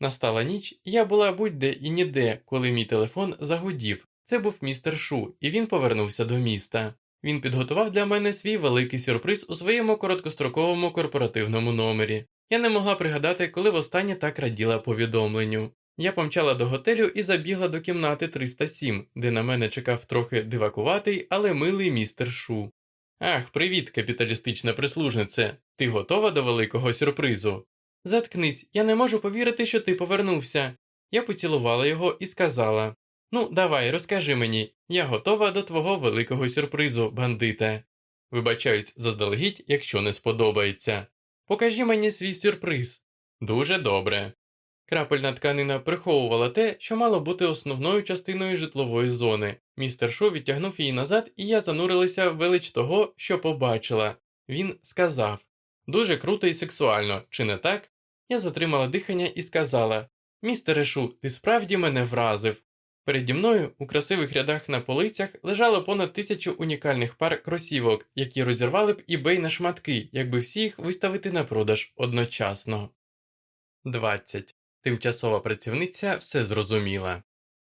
Настала ніч, я була будь-де і ніде, коли мій телефон загудів. Це був містер Шу, і він повернувся до міста. Він підготував для мене свій великий сюрприз у своєму короткостроковому корпоративному номері. Я не могла пригадати, коли востаннє так раділа повідомленню. Я помчала до готелю і забігла до кімнати 307, де на мене чекав трохи дивакуватий, але милий містер Шу. Ах, привіт, капіталістична прислужнице. Ти готова до великого сюрпризу? Заткнись, я не можу повірити, що ти повернувся. Я поцілувала його і сказала Ну, давай, розкажи мені, я готова до твого великого сюрпризу, бандите. Вибачаюсь заздалегідь, якщо не сподобається. Покажи мені свій сюрприз. Дуже добре. Крапельна тканина приховувала те, що мало бути основною частиною житлової зони. Містер Шо відтягнув її назад, і я занурилася в велич того, що побачила. Він сказав Дуже круто і сексуально, чи не так? Я затримала дихання і сказала Містере Шу, ти справді мене вразив. Переді мною у красивих рядах на полицях лежало понад тисячу унікальних пар кросівок, які розірвали б eBay на шматки, якби всі їх виставити на продаж одночасно. 20. Тимчасова працівниця все зрозуміла.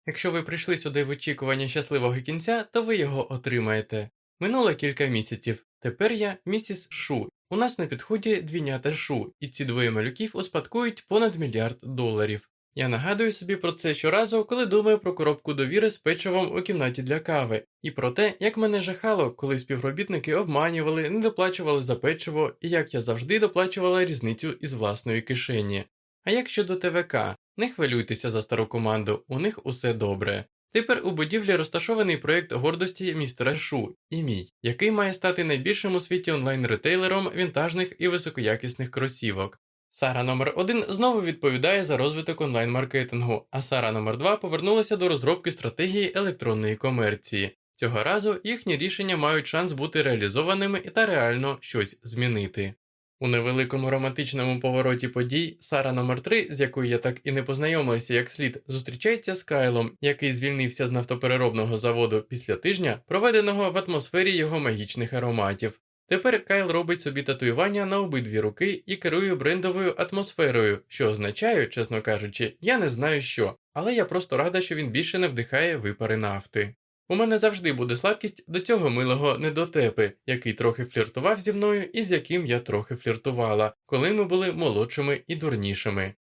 Якщо ви прийшли сюди в очікуванні щасливого кінця, то ви його отримаєте. Минуло кілька місяців. Тепер я місіс Шу. У нас на підході двійнята Шу, і ці двоє малюків успадкують понад мільярд доларів. Я нагадую собі про це щоразу, коли думаю про коробку довіри з печивом у кімнаті для кави, і про те, як мене жахало, коли співробітники обманювали, не доплачували за печиво, і як я завжди доплачувала різницю із власної кишені. А як щодо ТВК, не хвилюйтеся за стару команду, у них усе добре. Тепер у будівлі розташований проєкт гордості містера Шу і мій, який має стати найбільшим у світі онлайн-ретейлером вінтажних і високоякісних кросівок. Сара номер 1 знову відповідає за розвиток онлайн-маркетингу, а Сара номер 2 повернулася до розробки стратегії електронної комерції. Цього разу їхні рішення мають шанс бути реалізованими та реально щось змінити. У невеликому романтичному повороті подій Сара номер 3 з якою я так і не познайомилася як слід, зустрічається з Кайлом, який звільнився з нафтопереробного заводу після тижня, проведеного в атмосфері його магічних ароматів. Тепер Кайл робить собі татуювання на обидві руки і керує брендовою атмосферою, що означає, чесно кажучи, я не знаю що, але я просто рада, що він більше не вдихає випари нафти. У мене завжди буде слабкість до цього милого недотепи, який трохи фліртував зі мною і з яким я трохи фліртувала, коли ми були молодшими і дурнішими.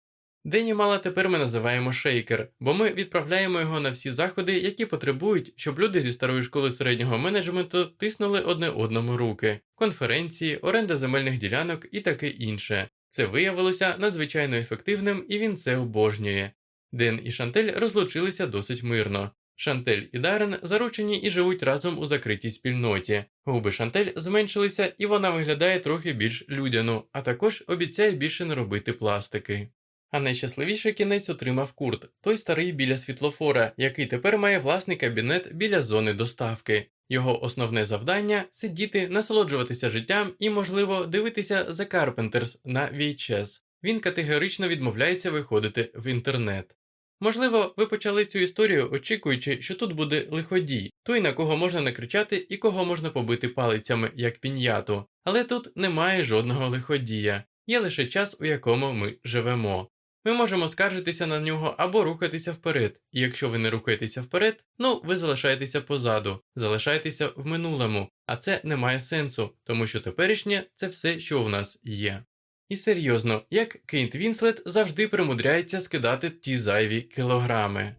Дені мала тепер ми називаємо шейкер, бо ми відправляємо його на всі заходи, які потребують, щоб люди зі старої школи середнього менеджменту тиснули одне одному руки, конференції, оренда земельних ділянок і таке інше. Це виявилося надзвичайно ефективним, і він це обожнює. Ден і Шантель розлучилися досить мирно. Шантель і Дарен заручені і живуть разом у закритій спільноті. Губи Шантель зменшилися, і вона виглядає трохи більш людяну, а також обіцяє більше не робити пластики. А найщасливіший кінець отримав курт, той старий біля світлофора, який тепер має власний кабінет біля зони доставки. Його основне завдання сидіти, насолоджуватися життям і, можливо, дивитися The Carpenters на VHS. Він категорично відмовляється виходити в інтернет. Можливо, ви почали цю історію, очікуючи, що тут буде лиходій, той, на кого можна накричати і кого можна побити палицями, як піньяту, але тут немає жодного лиходія, є лише час, у якому ми живемо. Ми можемо скаржитися на нього або рухатися вперед, і якщо ви не рухаєтеся вперед, ну ви залишаєтеся позаду, залишаєтеся в минулому, а це не має сенсу, тому що теперішнє це все, що в нас є. І серйозно, як Кейт Вінслет завжди примудряється скидати ті зайві кілограми.